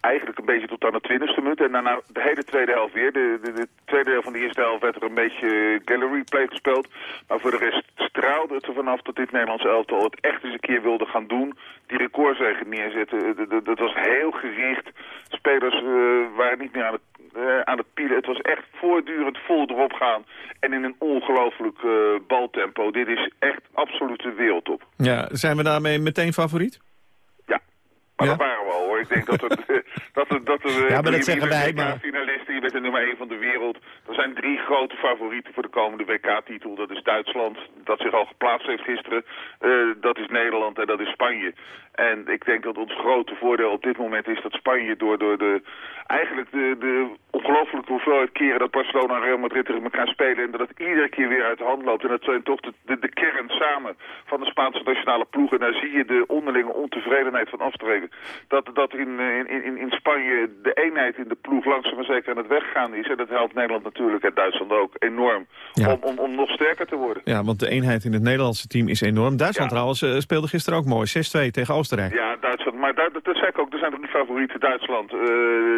eigenlijk een beetje tot aan de twintigste minuut. En daarna de hele tweede helft weer. De, de, de, tweede helft van de eerste helft werd er een beetje gallery play gespeeld. Maar voor de rest straalde het er vanaf dat dit Nederlandse elftal het echt eens een keer wilde gaan doen. Die recordzegen neerzetten. Dat was heel gericht. Spelers uh, waren niet meer aan het, uh, aan het pielen. Het was echt voortdurend vol erop gaan. En in een ongelooflijk uh, baltempo. Dit is echt absolute wereldtop. Ja, zijn we daarmee meteen favoriet? Maar ja? dat waren we al hoor. Ik denk dat er, *laughs* dat er, dat er ja, maar dat zeggen wij, maar... finalisten, je bent de nummer 1 van de wereld. Er zijn drie grote favorieten voor de komende WK-titel. Dat is Duitsland, dat zich al geplaatst heeft gisteren. Uh, dat is Nederland en dat is Spanje. En ik denk dat ons grote voordeel op dit moment is dat Spanje door, door de, eigenlijk de, de ongelooflijke hoeveelheid keren dat Barcelona en Real Madrid tegen elkaar spelen. En dat het iedere keer weer uit de hand loopt. En dat zijn toch de, de, de kern samen van de Spaanse nationale ploeg. En daar zie je de onderlinge ontevredenheid van afstreven. Dat, dat in, in, in, in Spanje de eenheid in de ploeg langzaam maar zeker aan het weggaan is. En dat helpt Nederland natuurlijk en Duitsland ook enorm ja. om, om, om nog sterker te worden. Ja, want de eenheid in het Nederlandse team is enorm. Duitsland trouwens uh, speelde gisteren ook mooi. 6-2 tegen Oostenrijk. Ja, Duitsland. Maar dat, dat zei ik ook. Er zijn toch die favorieten. Duitsland, uh,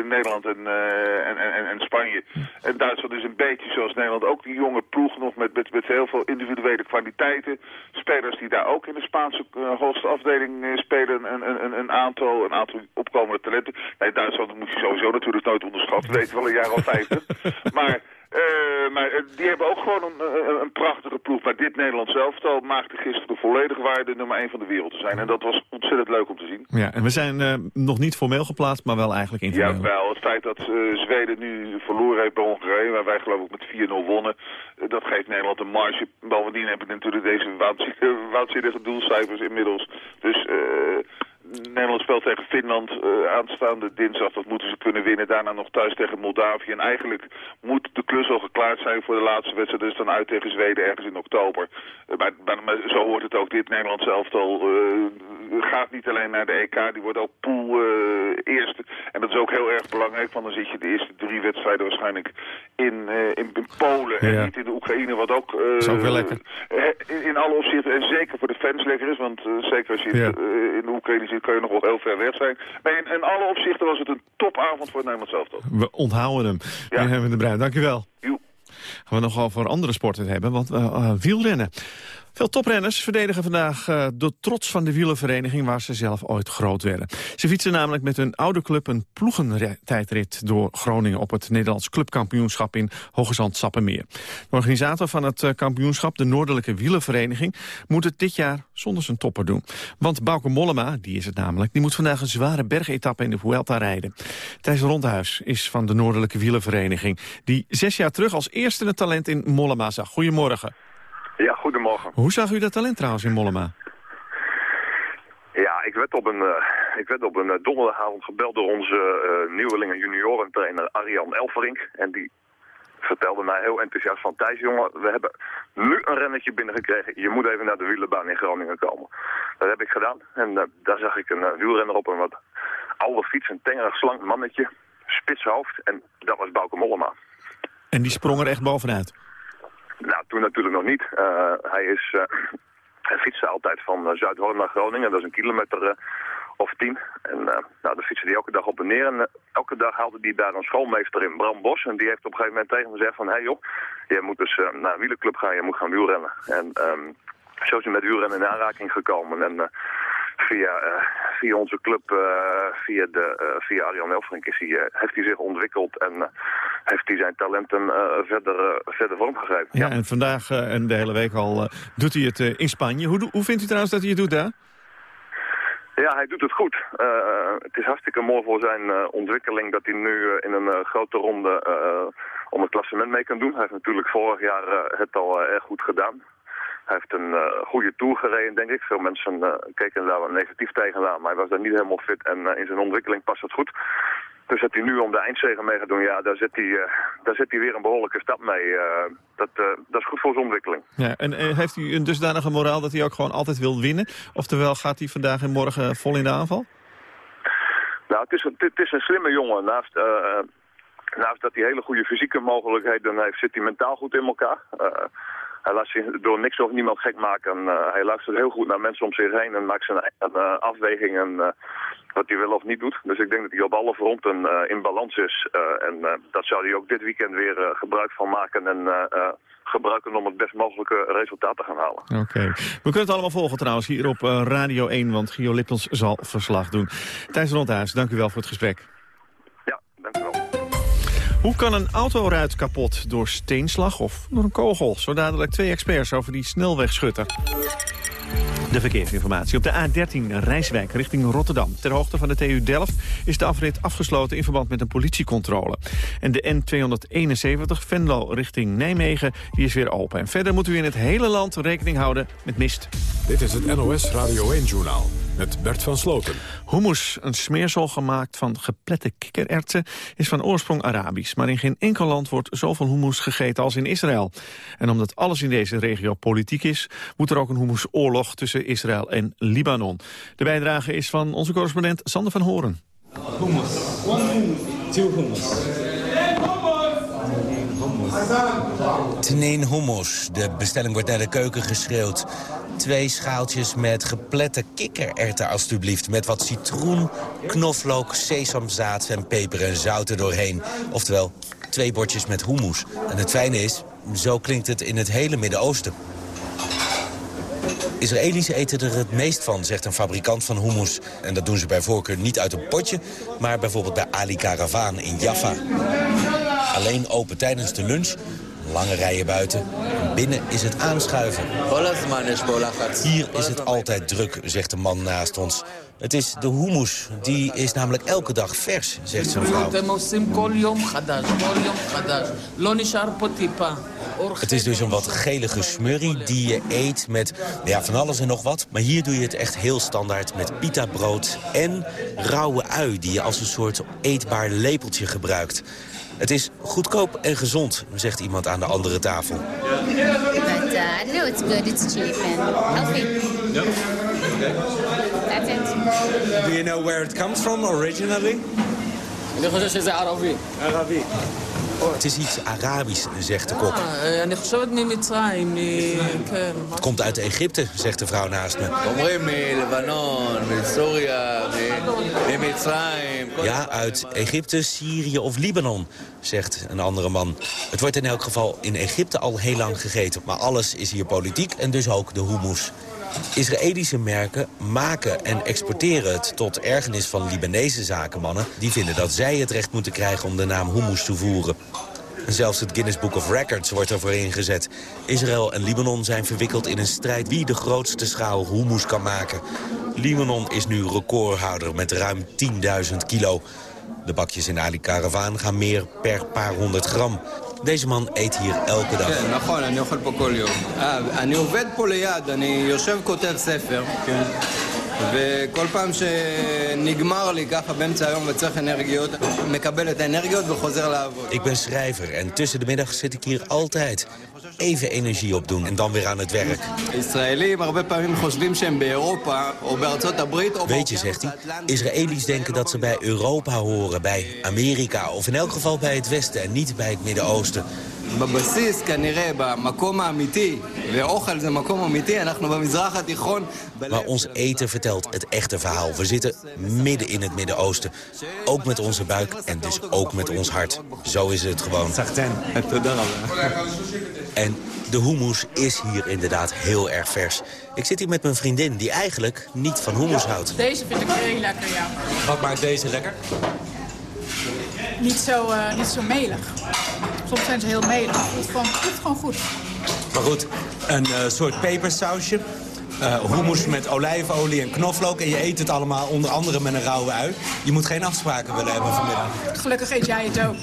Nederland en, uh, en, en, en, Spanje. En Duitsland is een beetje zoals Nederland. Ook die jonge ploeg nog met, met, met heel veel individuele kwaliteiten. Spelers die daar ook in de Spaanse hoogste afdeling spelen. Een, een, een, aantal, een aantal opkomende talenten. Nee, Duitsland moet je sowieso natuurlijk nooit onderschatten. Dat weten we al een jaar of 50. *laughs* maar... Uh, maar uh, die hebben ook gewoon een, een, een, prachtige ploeg. Maar dit Nederlands elftal maakte gisteren volledig waar de nummer 1 van de wereld te zijn. En dat was ontzettend leuk om te zien. Ja, en we zijn uh, nog niet formeel geplaatst, maar wel eigenlijk informeel. Ja, wel. Het feit dat Zweden nu verloren heeft bij Hongarije, waar wij geloof ik met 4-0 wonnen, dat geeft Nederland een marge. Bovendien heb ik natuurlijk deze waanzinnige, doelcijfers inmiddels. Dus... Nederland speelt tegen Finland uh, aanstaande dinsdag. Dat moeten ze kunnen winnen. Daarna nog thuis tegen Moldavië. En eigenlijk moet de klus al geklaard zijn voor de laatste wedstrijd. Dus dan uit tegen Zweden ergens in oktober. Uh, maar, maar, zo hoort het ook. Dit Nederlands elftal uh, gaat niet alleen naar de EK. Die wordt ook pool eerste. En dat is ook heel erg belangrijk. Want dan zit je de eerste drie wedstrijden waarschijnlijk in, in, in, Polen. Ja. En niet in de Oekraïne. Wat ook, wel lekker. In, in, alle opzichten. En zeker voor de fans lekker is. Want zeker als je ja. in de Oekraïne zit kun je nog wel heel ver weg zijn. Maar in, in alle opzichten was het een topavond voor het Nederlands elftal. We onthouden hem. Ja. Meneer de Bruin, dank u wel. Jo. Gaan we nog over andere sporten hebben, want uh, wielrennen. Veel toprenners verdedigen vandaag uh, de trots van de wielervereniging waar ze zelf ooit groot werden. Ze fietsen namelijk met hun oude club een ploegentijdrit door Groningen op het Nederlands clubkampioenschap in Hoogezand-Sappemeer. De organisator van het uh, kampioenschap, de Noordelijke Wielervereniging, moet het dit jaar zonder zijn topper doen. Want Bauke Mollema, die is het namelijk, die moet vandaag een zware bergetappe in de Vuelta rijden. Thijs Rondhuis is van de Noordelijke Wielervereniging, die zes jaar terug als eerste het talent in Mollema zag. Goedemorgen. Goedemorgen. Hoe zag u dat talent trouwens in Mollema? Ja, ik werd op een, uh, ik werd op een uh, donderdagavond gebeld door onze uh, nieuwelingen juniorentrainer Arjan Elverink. En die vertelde mij heel enthousiast van Thijs, jongen, we hebben nu een rennetje binnengekregen. Je moet even naar de wielerbaan in Groningen komen. Dat heb ik gedaan. En daar zag ik een wielrenner op een wat oude fiets, een tengerig slank mannetje, spits hoofd. En dat was Bauke Mollema. En die sprong er echt bovenuit? Nou, toen natuurlijk nog niet. Uh, hij is... Uh, hij fietste altijd van uh, Zuidhoorn naar Groningen. Dat is een kilometer of tien. En nou, dan fietste hij elke dag op en neer. En elke dag haalde hij daar een schoolmeester in, Bram Bos. En die heeft op een gegeven moment tegen hem gezegd van... Hé hey joh, je moet dus naar een wielerclub gaan, je moet gaan wielrennen. En um, zo is hij met wielrennen in aanraking gekomen. En via, uh, via onze club, uh, via, de, uh, via Arjan Elfrink, is hij, heeft hij zich ontwikkeld en heeft hij zijn talenten verder, verder vormgegeven. Ja, ja, en vandaag en de hele week al doet hij het in Spanje. Hoe, hoe vindt u trouwens dat hij het doet daar? Ja, hij doet het goed. het is hartstikke mooi voor zijn ontwikkeling dat hij nu in een grote ronde om het klassement mee kan doen. Hij heeft natuurlijk vorig jaar het al erg goed gedaan. Hij heeft een uh, goede tour gereden, denk ik. Veel mensen uh, keken daar wel negatief tegenaan, maar hij was daar niet helemaal fit en uh, in zijn ontwikkeling past het goed. Dus dat hij nu om de eindzegen mee gaat doen, ja, daar zet hij, daar zet hij weer een behoorlijke stap mee. dat, dat is goed voor zijn ontwikkeling. Ja, en heeft u een dusdanige moraal dat hij ook gewoon altijd wil winnen? Oftewel gaat hij vandaag en morgen vol in de aanval? Nou, het is, een, het is een slimme jongen. Naast, naast dat hij hele goede fysieke mogelijkheden heeft, zit hij mentaal goed in elkaar. Hij laat zich door niks of niemand gek maken. Uh, hij luistert heel goed naar mensen om zich heen en maakt zijn uh, afwegingen uh, wat hij wel of niet doet. Dus ik denk dat hij op alle fronten in balans is. en dat zou hij ook dit weekend weer gebruik van maken en gebruiken om het best mogelijke resultaat te gaan halen. Oké. We kunnen het allemaal volgen trouwens hier op Radio 1, want Gio zal verslag doen. Thijs Rondhuis, dank u wel voor het gesprek. Hoe kan een autoruit kapot door steenslag of door een kogel? Zo dadelijk twee experts over die snelwegschutter. De verkeersinformatie. Op de A13 Rijswijk richting Rotterdam. Ter hoogte van de TU Delft is de afrit afgesloten in verband met een politiecontrole. En de N271 Venlo richting Nijmegen die is weer open. En verder moeten we in het hele land rekening houden met mist. Dit is het NOS Radio 1-journaal met Bert van Sloten. Hummus, een smeersel gemaakt van geplette kikkererwten, is van oorsprong Arabisch. Maar in geen enkel land wordt zoveel hummus gegeten als in Israël. En omdat alles in deze regio politiek is, moet er ook een hummusoorlog tussen Israël en Libanon. De bijdrage is van onze correspondent Sander van Horen. Hummus. One hummus. Two hummus. Tneen hummus. De bestelling wordt naar de keuken geschreeuwd. Twee schaaltjes met geplette kikkererwten alstublieft. Met wat citroen, knoflook, sesamzaad en peper en zout er doorheen. Oftewel, twee bordjes met hummus. En het fijne is, zo klinkt het in het hele Midden-Oosten. Israëli's eten er het meest van, zegt een fabrikant van hummus. En dat doen ze bij voorkeur niet uit een potje, maar bijvoorbeeld bij Ali Caravan in Jaffa. Alleen open tijdens de lunch, lange rijen buiten. Binnen is het aanschuiven. Hier is het altijd druk, zegt de man naast ons. Het is de hummus. Die is namelijk elke dag vers, zegt zijn vrouw. Het is dus een wat gelige smurrie die je eet met ja, van alles en nog wat. Maar hier doe je het echt heel standaard met pita brood en rauwe ui... die je als een soort eetbaar lepeltje gebruikt. Het is goedkoop en gezond, zegt iemand aan de andere tafel. But uh, I don't know, it's good, it's cheap and healthy. That's it. Do you know where it comes from originally? Arabic. Het is iets Arabisch, zegt de kok. Het komt uit Egypte, zegt de vrouw naast me. Ja, uit Egypte, Syrië of Libanon, zegt een andere man. Het wordt in elk geval in Egypte al heel lang gegeten. Maar alles is hier politiek en dus ook de hummus. Israëlische merken maken en exporteren het tot ergernis van Libanese zakenmannen... die vinden dat zij het recht moeten krijgen om de naam hummus te voeren. En zelfs het Guinness Book of Records wordt ervoor ingezet. Israël en Libanon zijn verwikkeld in een strijd wie de grootste schaal hummus kan maken. Libanon is nu recordhouder met ruim 10.000 kilo. De bakjes in Ali Caravan gaan meer per paar honderd gram. Deze man eet hier elke dag. כן, נכון, אני אוכל פה כל יום. אה, אני עובד פה ליד, אני יושב כותב ספר, כן. וכל פעם שנגמר לי ככה באמצע היום וצריך אנרגיות, מקבל את האנרגיות וחוזר לעבוד. Ik ben schrijver en tussen de middag zit ik hier altijd. even energie opdoen en dan weer aan het werk. Weet je, zegt hij, Israëli's denken dat ze bij Europa horen, bij Amerika... of in elk geval bij het Westen en niet bij het Midden-Oosten. Maar ons eten vertelt het echte verhaal. We zitten midden in het Midden-Oosten. Ook met onze buik en dus ook met ons hart. Zo is het gewoon. En de hummus is hier inderdaad heel erg vers. Ik zit hier met mijn vriendin die eigenlijk niet van hummus houdt. Deze vind ik heel lekker, ja. Wat maakt deze lekker? Niet zo, eh, niet zo melig. Soms zijn ze heel melig. Het voelt gewoon, goed. Maar goed, een eh, soort pepersausje. eh hummus met olijfolie en knoflook. En je eet het allemaal onder andere met een rauwe ui. Je moet geen afspraken willen hebben vanmiddag. Gelukkig eet jij het ook.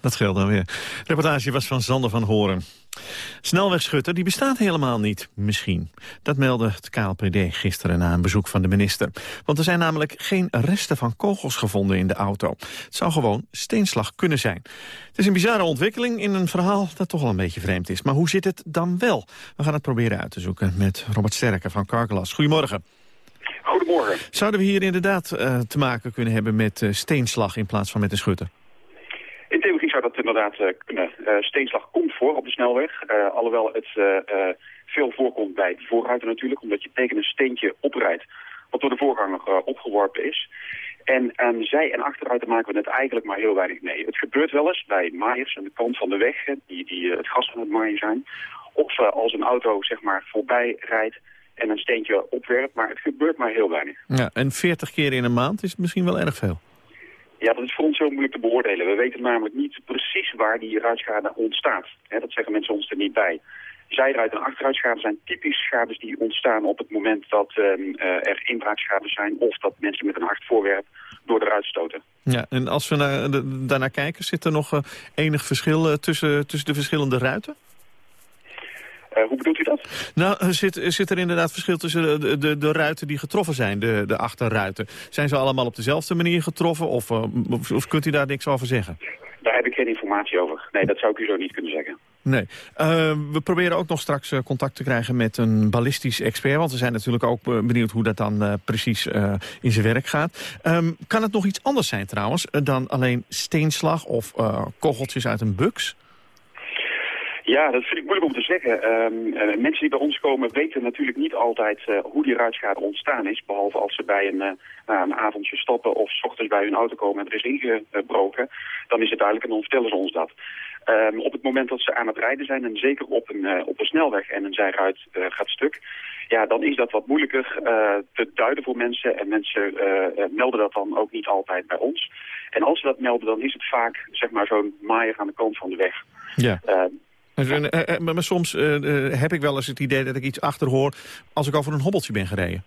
Dat geldt dan weer. De reportage was van Sander van Horen. Snelwegschutter, die bestaat helemaal niet, misschien. Dat meldde het KLPD gisteren na een bezoek van de minister. Want er zijn namelijk geen resten van kogels gevonden in de auto. Het zou gewoon steenslag kunnen zijn. Het is een bizarre ontwikkeling in een verhaal dat toch al een beetje vreemd is. Maar hoe zit het dan wel? We gaan het proberen uit te zoeken met Robert Sterker van Carglass. Goedemorgen. Goedemorgen. Zouden we hier inderdaad eh, te maken kunnen hebben met eh, steenslag in plaats van met een schutter? Zou dat inderdaad eh, kunnen. Eh, steenslag komt voor op de snelweg. eh, alhoewel het veel voorkomt bij de voorruiten natuurlijk. Omdat je tegen een steentje oprijdt wat door de voorganger opgeworpen is. En aan zij- en achteruiten maken we het eigenlijk maar heel weinig mee. Het gebeurt wel eens bij maaiers aan de kant van de weg, die, die het gas aan het maaien zijn. Of als een auto zeg maar voorbij rijdt en een steentje opwerpt. Maar het gebeurt maar heel weinig. Ja, en 40 keer in een maand is misschien wel erg veel. Ja, dat is voor ons heel moeilijk te beoordelen. We weten namelijk niet precies waar die ruitschade ontstaat. Dat zeggen mensen ons er niet bij. Zijruit- en achteruitschade zijn typisch schades die ontstaan op het moment dat ehm, eh, er inbraakschade zijn... of dat mensen met een hard voorwerp door de stoten. Ja, en als we naar, daarnaar kijken, zit er nog eh, enig verschil eh, tussen, tussen de verschillende ruiten? Eh, hoe bedoelt u dat? Nou, eh, zit, zit er inderdaad verschil tussen de, de, de ruiten die getroffen zijn, de, de achterruiten? Zijn ze allemaal op dezelfde manier getroffen of, eh, of, of kunt u daar niks over zeggen? Daar heb ik geen informatie over. Nee, dat zou ik u zo niet kunnen zeggen. Nee. Uh, we proberen ook nog straks uh, contact te krijgen met een ballistisch expert. Want we zijn natuurlijk ook benieuwd hoe dat dan precies in zijn werk gaat. Um, kan het nog iets anders zijn trouwens dan alleen steenslag of kogeltjes uit een buks? Ja, dat vind ik moeilijk om te zeggen. Um, mensen die bij ons komen weten natuurlijk niet altijd uh, hoe die ruitschade ontstaan is. Behalve als ze bij een, uh, een avondje stoppen of s ochtends bij hun auto komen en er is ingebroken. Dan is het duidelijk en dan vertellen ze ons dat. Um, op het moment dat ze aan het rijden zijn en zeker op een, op een snelweg en een zijruit gaat stuk. Ja, dan is dat wat moeilijker te duiden voor mensen. En mensen melden dat dan ook niet altijd bij ons. En als ze dat melden, dan is het vaak zeg maar zo'n maaier aan de kant van de weg. Ja. Uh, maar soms heb ik wel eens het idee dat ik iets achterhoor als ik over een hobbeltje ben gereden.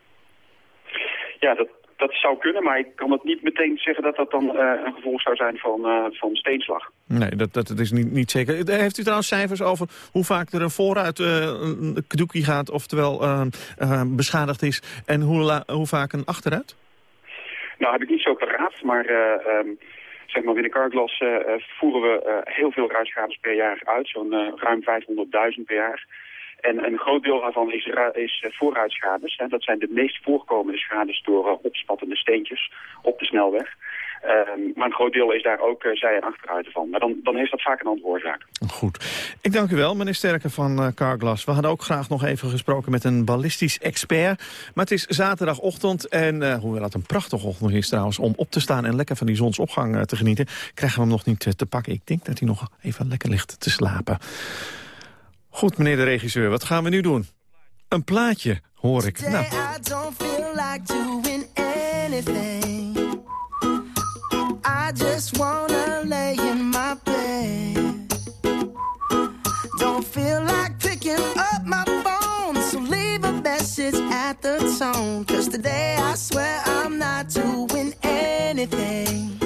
Ja, dat, dat zou kunnen, maar ik kan het niet meteen zeggen dat dat dan een gevolg zou zijn van, van steenslag. Nee, dat, dat, dat is niet, niet zeker. Heeft u trouwens cijfers over hoe vaak er een vooruit een kdoekie gaat, oftewel beschadigd is, en hoe, hoe vaak een achteruit? Nou, heb ik niet zo paraat, maar... Um, zeg maar, binnen Carglass uh, voeren we uh, heel veel ruitschades per jaar uit, zo'n ruim 500.000 per jaar. En een groot deel daarvan is, is vooruitschades. Hè. Dat zijn de meest voorkomende schades door opspattende steentjes op de snelweg. Um, maar een groot deel is daar ook uh, zij- en achteruiten van. Maar dan, dan heeft dat vaak een andere oorzaak. Goed. Ik dank u wel, meneer Sterke van uh, Carglass. We hadden ook graag nog even gesproken met een ballistisch expert. Maar het is zaterdagochtend en uh, hoewel het een prachtige ochtend is trouwens... om op te staan en lekker van die zonsopgang te genieten... krijgen we hem nog niet te pakken. Ik denk dat hij nog even lekker ligt te slapen. Goed, meneer de regisseur, wat gaan we nu doen? Een plaatje, hoor ik. Nou. Just wanna lay in my bed. Don't feel like picking up my phone, so leave a message at the tone. Cause today I swear I'm not doing anything.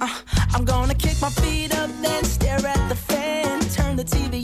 Uh, I'm gonna kick my feet up, then stare at the fan. Turn the TV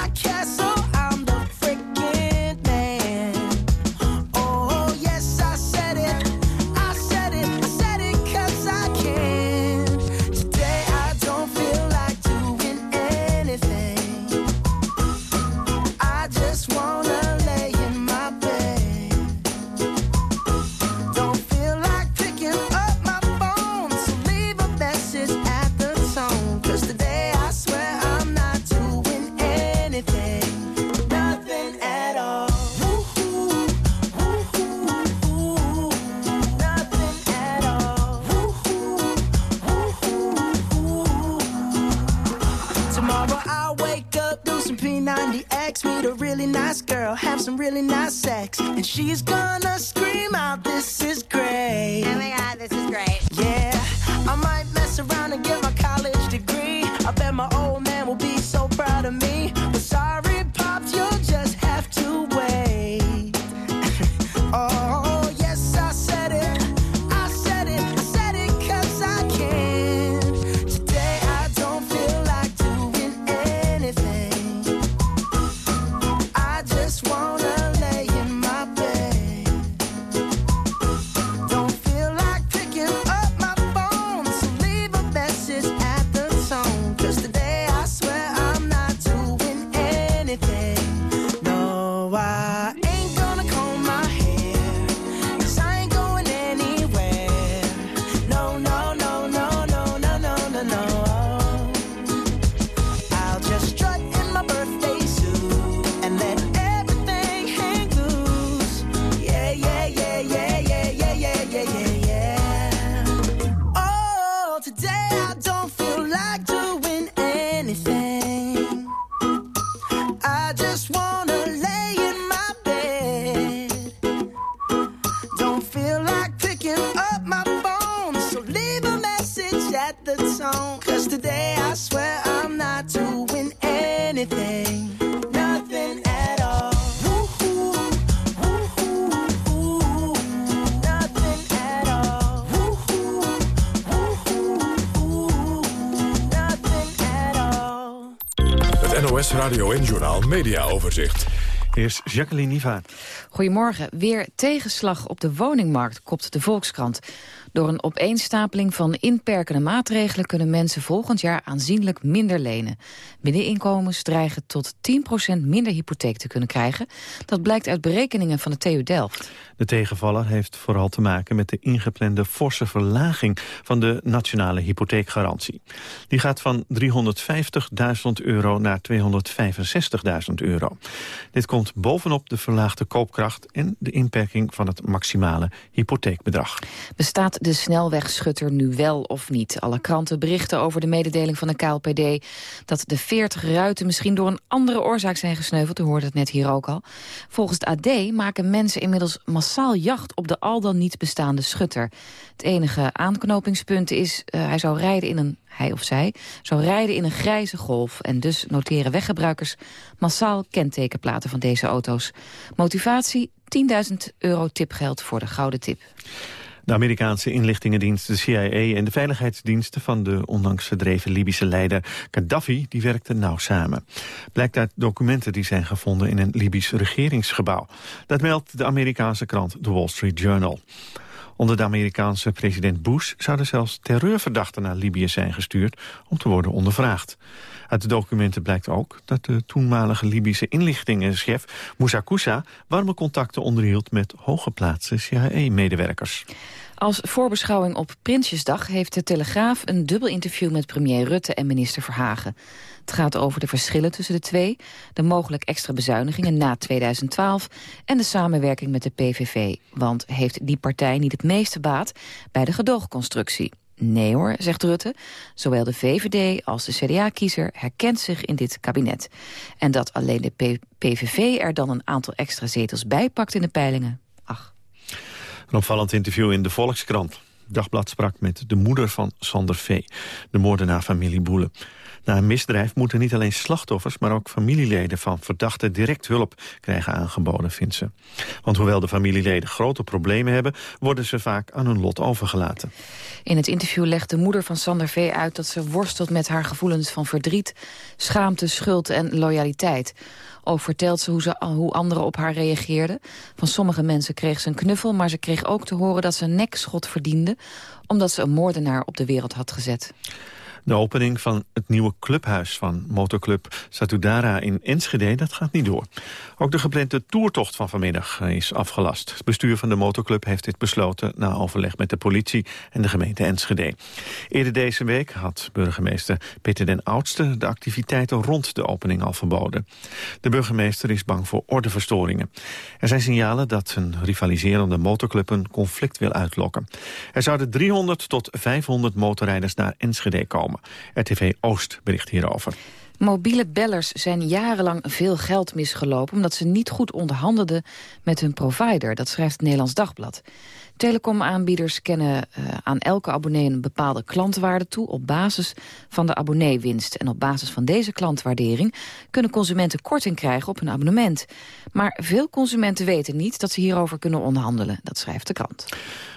some really nice sex. And she's gonna scream en Journaal Media Overzicht. Eerst Jacqueline Niva. Goedemorgen. Weer tegenslag op de woningmarkt, kopt de Volkskrant. Door een opeenstapeling van inperkende maatregelen... kunnen mensen volgend jaar aanzienlijk minder lenen. Middeninkomens dreigen tot 10% minder hypotheek te kunnen krijgen. Dat blijkt uit berekeningen van de TU Delft. De tegenvaller heeft vooral te maken met de ingeplande forse verlaging van de nationale hypotheekgarantie. Die gaat van 350.000 euro naar 265.000 euro. Dit komt bovenop de verlaagde koopkracht en de inperking van het maximale hypotheekbedrag. Bestaat de snelwegschutter nu wel of niet? Alle kranten berichten over de mededeling van de KLPD dat de 40 ruiten misschien door een andere oorzaak zijn gesneuveld. U hoorde het net hier ook al. Volgens het AD maken mensen inmiddels massaal jacht op de al dan niet bestaande schutter. Het enige aanknopingspunt is, uh, hij zou rijden in een, hij of zij, zou rijden in een grijze golf. En dus noteren weggebruikers massaal kentekenplaten van deze auto's. Motivatie 10.000 euro tipgeld voor de gouden tip. De Amerikaanse inlichtingendienst, de CIA en de veiligheidsdiensten van de onlangs verdreven Libische leider Gaddafi, die werkten nauw samen. Blijkt uit documenten die zijn gevonden in een Libisch regeringsgebouw. Dat meldt de Amerikaanse krant The Wall Street Journal. Onder de Amerikaanse president Bush zouden zelfs terreurverdachten naar Libië zijn gestuurd om te worden ondervraagd. Uit de documenten blijkt ook dat de toenmalige Libische inlichtingenchef Moussa Koussa warme contacten onderhield met hooggeplaatste CIA-medewerkers. Als voorbeschouwing op Prinsjesdag heeft de Telegraaf een dubbel interview met premier Rutte en minister Verhagen. Het gaat over de verschillen tussen de twee, de mogelijk extra bezuinigingen na 2012 en de samenwerking met de PVV. Want heeft die partij niet het meeste baat bij de gedoogconstructie? Nee hoor, zegt Rutte. Zowel de VVD als de CDA-kiezer herkent zich in dit kabinet. En dat alleen de PVV er dan een aantal extra zetels bij pakt in de peilingen. Ach. Een opvallend interview in de Volkskrant. Dagblad sprak met de moeder van Sander V., de moordenaar familie Boele. Na een misdrijf moeten niet alleen slachtoffers... maar ook familieleden van verdachten direct hulp krijgen aangeboden, vindt ze. Want hoewel de familieleden grote problemen hebben... worden ze vaak aan hun lot overgelaten. In het interview legt de moeder van Sander V. uit... dat ze worstelt met haar gevoelens van verdriet, schaamte, schuld en loyaliteit. Ook vertelt ze hoe, ze hoe anderen op haar reageerden. Van sommige mensen kreeg ze een knuffel, maar ze kreeg ook te horen dat ze een nekschot verdiende... omdat ze een moordenaar op de wereld had gezet. De opening van het nieuwe clubhuis van motorclub Satudara in Enschede, dat gaat niet door. Ook de geplande toertocht van vanmiddag is afgelast. Het bestuur van de motorclub heeft dit besloten na overleg met de politie en de gemeente Enschede. Eerder deze week had burgemeester Peter den Oudste de activiteiten rond de opening al verboden. De burgemeester is bang voor ordeverstoringen. Er zijn signalen dat een rivaliserende motorclub een conflict wil uitlokken. Er zouden 300 tot 500 motorrijders naar Enschede komen. RTV Oost bericht hierover. Mobiele bellers zijn jarenlang veel geld misgelopen... omdat ze niet goed onderhandelden met hun provider. Dat schrijft het Nederlands Dagblad. Telecomaanbieders kennen uh, aan elke abonnee een bepaalde klantwaarde toe... op basis van de abonneewinst. En op basis van deze klantwaardering kunnen consumenten korting krijgen op hun abonnement. Maar veel consumenten weten niet dat ze hierover kunnen onderhandelen. Dat schrijft de krant.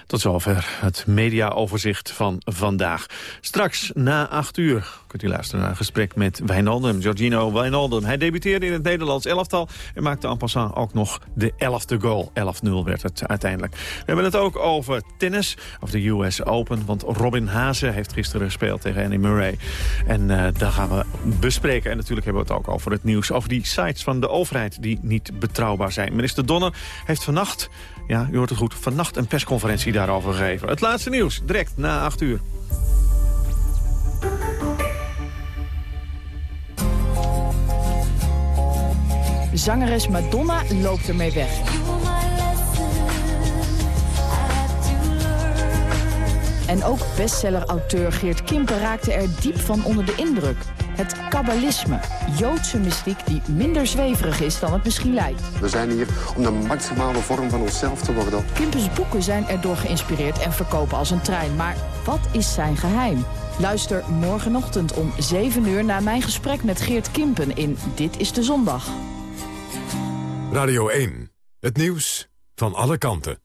Tot zover het mediaoverzicht van vandaag. Straks na acht uur kunt u luisteren naar een gesprek met Wijnaldum, Giorgino Wijnaldum. Hij debuteerde in het Nederlands elftal en maakte en passant ook nog de elfde goal. 11-0 werd het uiteindelijk. We hebben het ook over tennis, over de US Open. Want Robin Haase heeft gisteren gespeeld tegen Annie Murray. En uh, daar gaan we bespreken. En natuurlijk hebben we het ook over het nieuws. Over die sites van de overheid die niet betrouwbaar zijn. Minister Donner heeft vannacht, ja, u hoort het goed, vannacht een persconferentie daarover gegeven. Het laatste nieuws, direct na 8 uur. Zangeres Madonna loopt ermee weg. En ook bestseller-auteur Geert Kimper raakte er diep van onder de indruk. Het kabbalisme, Joodse mystiek die minder zweverig is dan het misschien lijkt. We zijn hier om de maximale vorm van onszelf te worden. Kimpers boeken zijn erdoor geïnspireerd en verkopen als een trein. Maar wat is zijn geheim? Luister morgenochtend om 7 uur naar mijn gesprek met Geert Kimpen in Dit is de Zondag. Radio 1, het nieuws van alle kanten.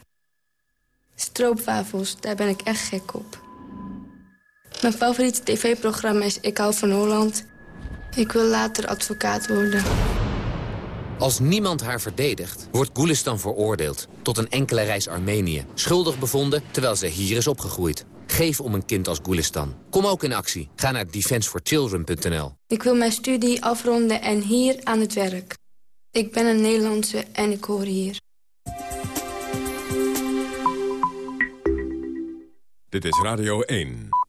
Stroopwafels, daar ben ik echt gek op. Mijn favoriete tv-programma is Ik hou van Holland. Ik wil later advocaat worden. Als niemand haar verdedigt, wordt Gulistan veroordeeld... tot een enkele reis Armenië. Schuldig bevonden, terwijl ze hier is opgegroeid. Geef om een kind als Gulistan. Kom ook in actie. Ga naar defenseforchildren.nl. Ik wil mijn studie afronden en hier aan het werk. Ik ben een Nederlandse en ik hoor hier. Dit is Radio 1.